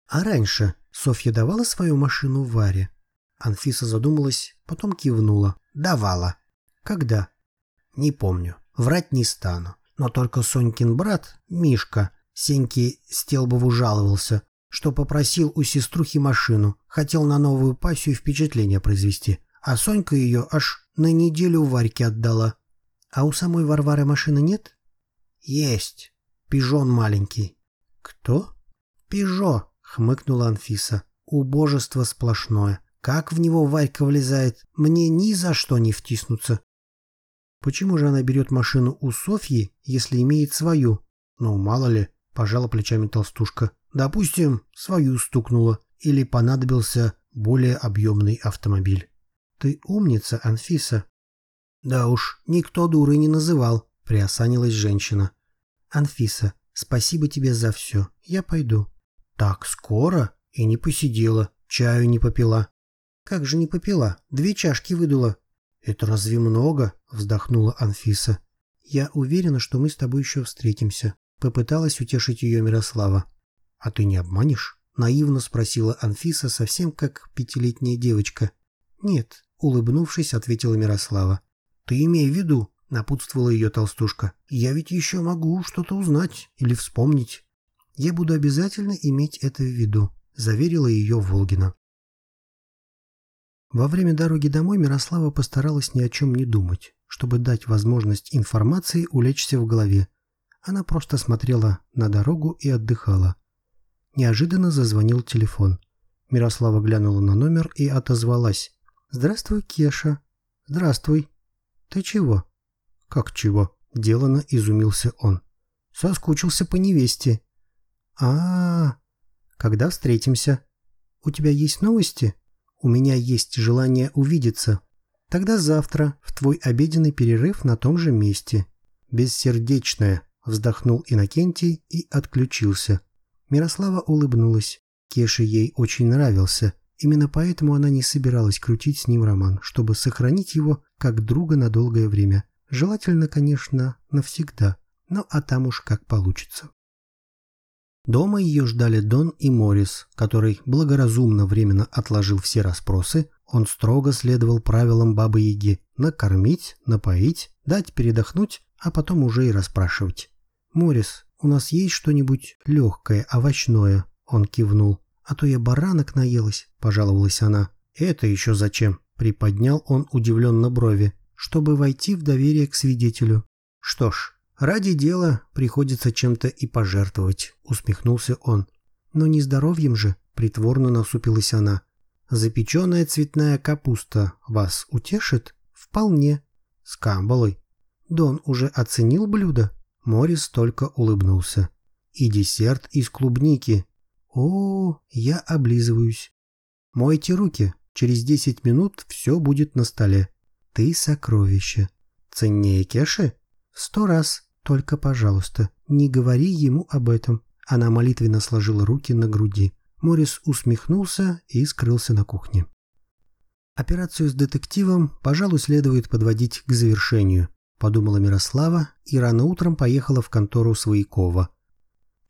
А раньше Софья давала свою машину Варе? Анфиса задумалась, потом кивнула. Давала. Когда? Не помню. Врать не стану. Но только Сонькин брат, Мишка, Сеньке Стелбову жаловался, что попросил у сеструхи машину, хотел на новую пассию впечатление произвести, а Сонька ее аж на неделю Варьке отдала. А у самой Варвары машины нет? Есть. Пижон маленький. Кто? Пижо хмыкнула Анфиса. Убожество сплошное. Как в него Варька влезает, мне ни за что не втиснуться. Почему же она берет машину у Софьи, если имеет свою? Ну, мало ли, пожала плечами толстушка. Допустим, свою стукнула. Или понадобился более объемный автомобиль. Ты умница, Анфиса. Да уж, никто дурой не называл, приосанилась женщина. Анфиса, спасибо тебе за все. Я пойду. Так скоро? И не посидела, чаю не попила. Как же не попила? Две чашки выдула. Это разве много? Вздохнула Анфиса. Я уверена, что мы с тобой еще встретимся. Попыталась утешить ее Мирослава. А ты не обманешь? Наивно спросила Анфиса, совсем как пятилетняя девочка. Нет, улыбнувшись, ответила Мирослава. Ты имей в виду, напутствовала ее толстушка. Я ведь еще могу что-то узнать или вспомнить. Я буду обязательно иметь это в виду», – заверила ее Волгина. Во время дороги домой Мирослава постаралась ни о чем не думать, чтобы дать возможность информации улечься в голове. Она просто смотрела на дорогу и отдыхала. Неожиданно зазвонил телефон. Мирослава глянула на номер и отозвалась. «Здравствуй, Кеша». «Здравствуй». «Ты чего?» «Как чего?» – делано изумился он. «Соскучился по невесте а, -а, -а. Когда встретимся? У тебя есть новости? У меня есть желание увидеться. Тогда завтра, в твой обеденный перерыв на том же месте. Бессердечная, вздохнул Иннокентий и отключился. Мирослава улыбнулась. Кеша ей очень нравился. Именно поэтому она не собиралась крутить с ним роман, чтобы сохранить его как друга на долгое время. Желательно, конечно, навсегда. Но а там уж как получится. Дома ее ждали Дон и Морис, который благоразумно временно отложил все расспросы. Он строго следовал правилам Бабы-Яги – накормить, напоить, дать передохнуть, а потом уже и расспрашивать. «Морис, у нас есть что-нибудь легкое, овощное?» Он кивнул. «А то я баранок наелась», – пожаловалась она. «Это еще зачем?» – приподнял он удивленно брови. «Чтобы войти в доверие к свидетелю». «Что ж, Ради дела приходится чем-то и пожертвовать, усмехнулся он. Но не здоровьем же, притворно насупилась она. Запеченная цветная капуста вас утешит? Вполне. С камбалой. Дон уже оценил блюдо? Морис только улыбнулся. И десерт из клубники. О, я облизываюсь. Мойте руки. Через десять минут все будет на столе. Ты сокровище. Ценнее Кеши? Сто раз. Только, пожалуйста, не говори ему об этом. Она молитвенно сложила руки на груди. Морис усмехнулся и скрылся на кухне. Операцию с детективом, пожалуй, следует подводить к завершению, подумала Мирослава и рано утром поехала в контору Своякова.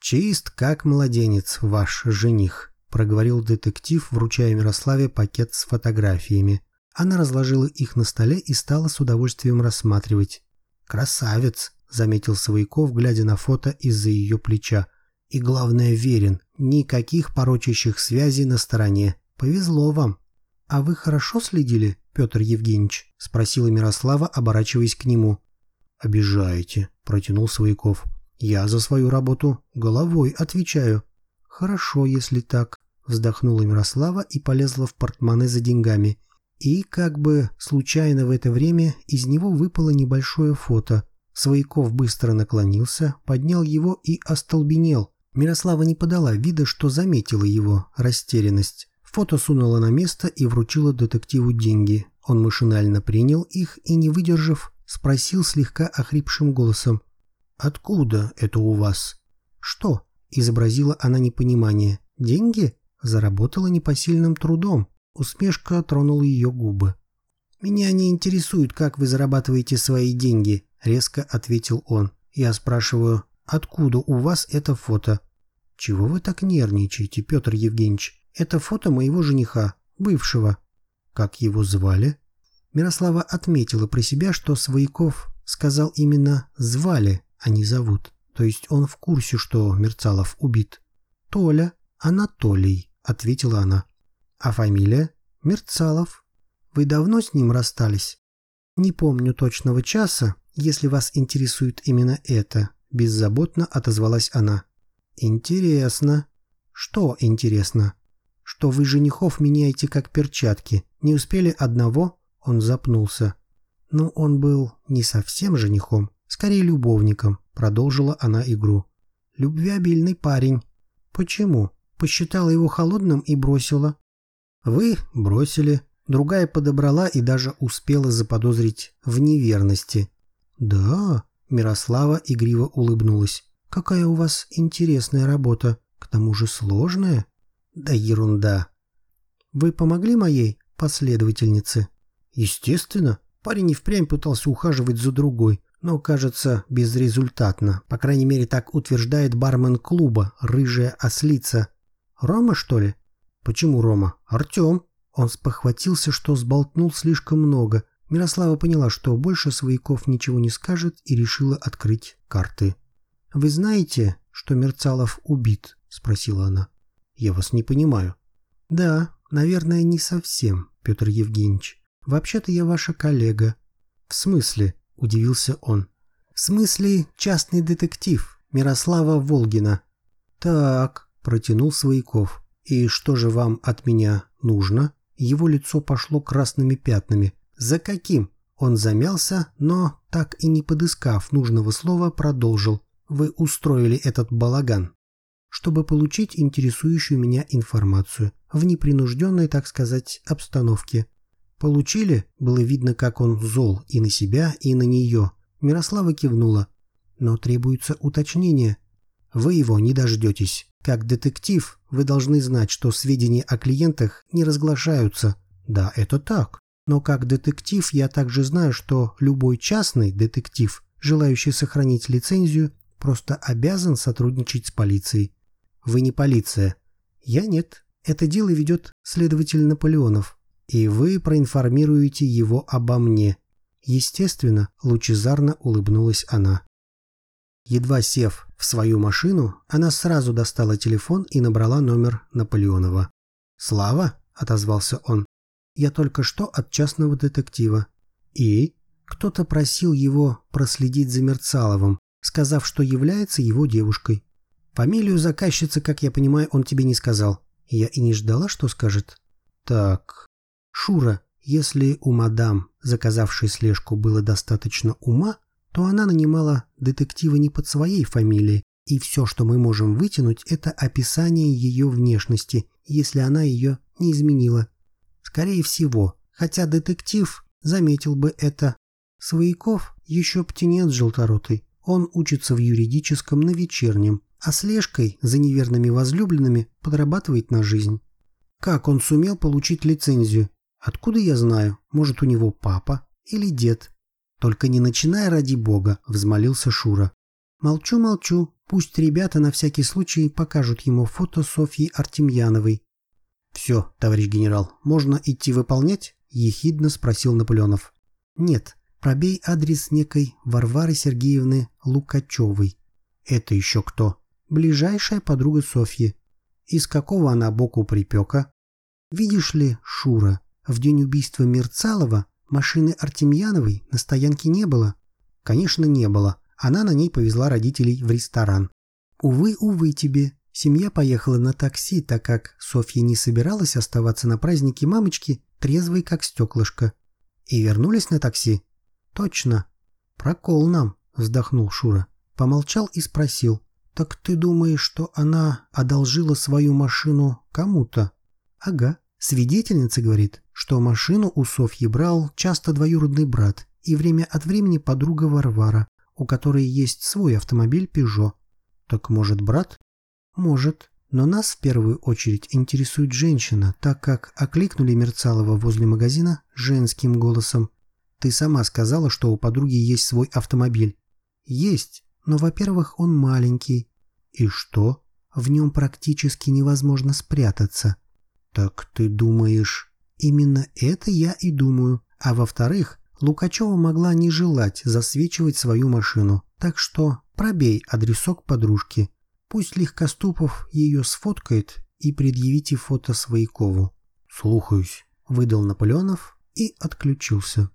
Чист как младенец ваш жених, проговорил детектив, вручая Мирославе пакет с фотографиями. Она разложила их на столе и стала с удовольствием рассматривать. «Красавец!» — заметил Свояков, глядя на фото из-за ее плеча. «И главное, верен. Никаких порочащих связей на стороне. Повезло вам». «А вы хорошо следили, Петр Евгеньевич?» — спросила Мирослава, оборачиваясь к нему. «Обижаете», — протянул Свояков. «Я за свою работу головой отвечаю». «Хорошо, если так», — вздохнула Мирослава и полезла в портмоне за деньгами. И, как бы случайно в это время, из него выпало небольшое фото. Свояков быстро наклонился, поднял его и остолбенел. Мирослава не подала вида, что заметила его растерянность. Фото сунула на место и вручила детективу деньги. Он машинально принял их и, не выдержав, спросил слегка охрипшим голосом. «Откуда это у вас?» «Что?» – изобразила она непонимание. «Деньги?» Заработала непосильным трудом. Усмешка тронула ее губы. «Меня не интересует, как вы зарабатываете свои деньги», – резко ответил он. «Я спрашиваю, откуда у вас это фото?» «Чего вы так нервничаете, Петр Евгеньевич? Это фото моего жениха, бывшего. Как его звали? Мирослава отметила про себя, что Свояков сказал именно «звали», а не «зовут». То есть он в курсе, что Мерцалов убит. «Толя, Анатолий», — ответила она. «А фамилия?» «Мерцалов». «Вы давно с ним расстались?» «Не помню точного часа, если вас интересует именно это», — беззаботно отозвалась она. «Интересно». «Что интересно?» Что вы женихов меняете как перчатки. Не успели одного?» Он запнулся. «Ну, он был не совсем женихом, скорее любовником», — продолжила она игру. «Любвеобильный парень». «Почему?» «Посчитала его холодным и бросила». «Вы бросили». Другая подобрала и даже успела заподозрить в неверности. «Да», — Мирослава игриво улыбнулась. «Какая у вас интересная работа, к тому же сложная». Да ерунда. Вы помогли моей последовательнице? Естественно. Парень и впрямь пытался ухаживать за другой, но, кажется, безрезультатно. По крайней мере, так утверждает бармен клуба, рыжая ослица. Рома, что ли? Почему Рома? Артем. Он спохватился, что сболтнул слишком много. Мирослава поняла, что больше свояков ничего не скажет и решила открыть карты. «Вы знаете, что Мерцалов убит?» – спросила она. Я вас не понимаю. Да, наверное, не совсем, Петр Евгеньевич. Вообще-то я ваша коллега. В смысле? Удивился он. В смысле частный детектив Мирослава Волгина. Так, протянул Свояков. И что же вам от меня нужно? Его лицо пошло красными пятнами. За каким? Он замялся, но, так и не подыскав нужного слова, продолжил. Вы устроили этот балаган чтобы получить интересующую меня информацию в непринужденной, так сказать, обстановке. Получили, было видно, как он зол и на себя, и на нее. Мирослава кивнула. Но требуется уточнение. Вы его не дождетесь. Как детектив, вы должны знать, что сведения о клиентах не разглашаются. Да, это так. Но как детектив я также знаю, что любой частный детектив, желающий сохранить лицензию, просто обязан сотрудничать с полицией. Вы не полиция. Я нет. Это дело ведет следователь Наполеонов. И вы проинформируете его обо мне. Естественно, лучезарно улыбнулась она. Едва сев в свою машину, она сразу достала телефон и набрала номер Наполеонова. «Слава?» – отозвался он. «Я только что от частного детектива». «И?» Кто-то просил его проследить за Мерцаловым, сказав, что является его девушкой. Фамилию заказчицы, как я понимаю, он тебе не сказал. Я и не ждала, что скажет. Так, Шура, если у мадам, заказавшей слежку, было достаточно ума, то она нанимала детектива не под своей фамилией, И все, что мы можем вытянуть, это описание ее внешности, если она ее не изменила. Скорее всего, хотя детектив заметил бы это. Свояков еще птенец желторотый. Он учится в юридическом на вечернем, а слежкой за неверными возлюбленными подрабатывает на жизнь. Как он сумел получить лицензию? Откуда я знаю? Может, у него папа или дед? Только не начинай ради бога, взмолился Шура. Молчу, молчу, пусть ребята на всякий случай покажут ему фото Софьи Артемьяновой. Все, товарищ генерал, можно идти выполнять? Ехидно спросил Наполеонов. Нет, пробей адрес некой Варвары Сергеевны Лукачевой. Это еще кто? Ближайшая подруга Софьи. Из какого она боку припека? Видишь ли, Шура, в день убийства Мерцалова машины Артемьяновой на стоянке не было. Конечно, не было. Она на ней повезла родителей в ресторан. Увы, увы тебе. Семья поехала на такси, так как Софья не собиралась оставаться на празднике мамочки, трезвой как стеклышко. И вернулись на такси? Точно. Прокол нам, вздохнул Шура. Помолчал и спросил. Так ты думаешь, что она одолжила свою машину кому-то? Ага. Свидетельница говорит, что машину у Софьи брал часто двоюродный брат и время от времени подруга Варвара, у которой есть свой автомобиль «Пежо». Так может брат? Может. Но нас в первую очередь интересует женщина, так как окликнули Мерцалова возле магазина женским голосом. Ты сама сказала, что у подруги есть свой автомобиль. Есть, но, во-первых, он маленький. И что? В нем практически невозможно спрятаться. «Так ты думаешь...» «Именно это я и думаю. А во-вторых, Лукачева могла не желать засвечивать свою машину. Так что пробей адресок подружки. Пусть Легкоступов ее сфоткает и предъявите фото Своякову». «Слухаюсь», — выдал Наполеонов и отключился.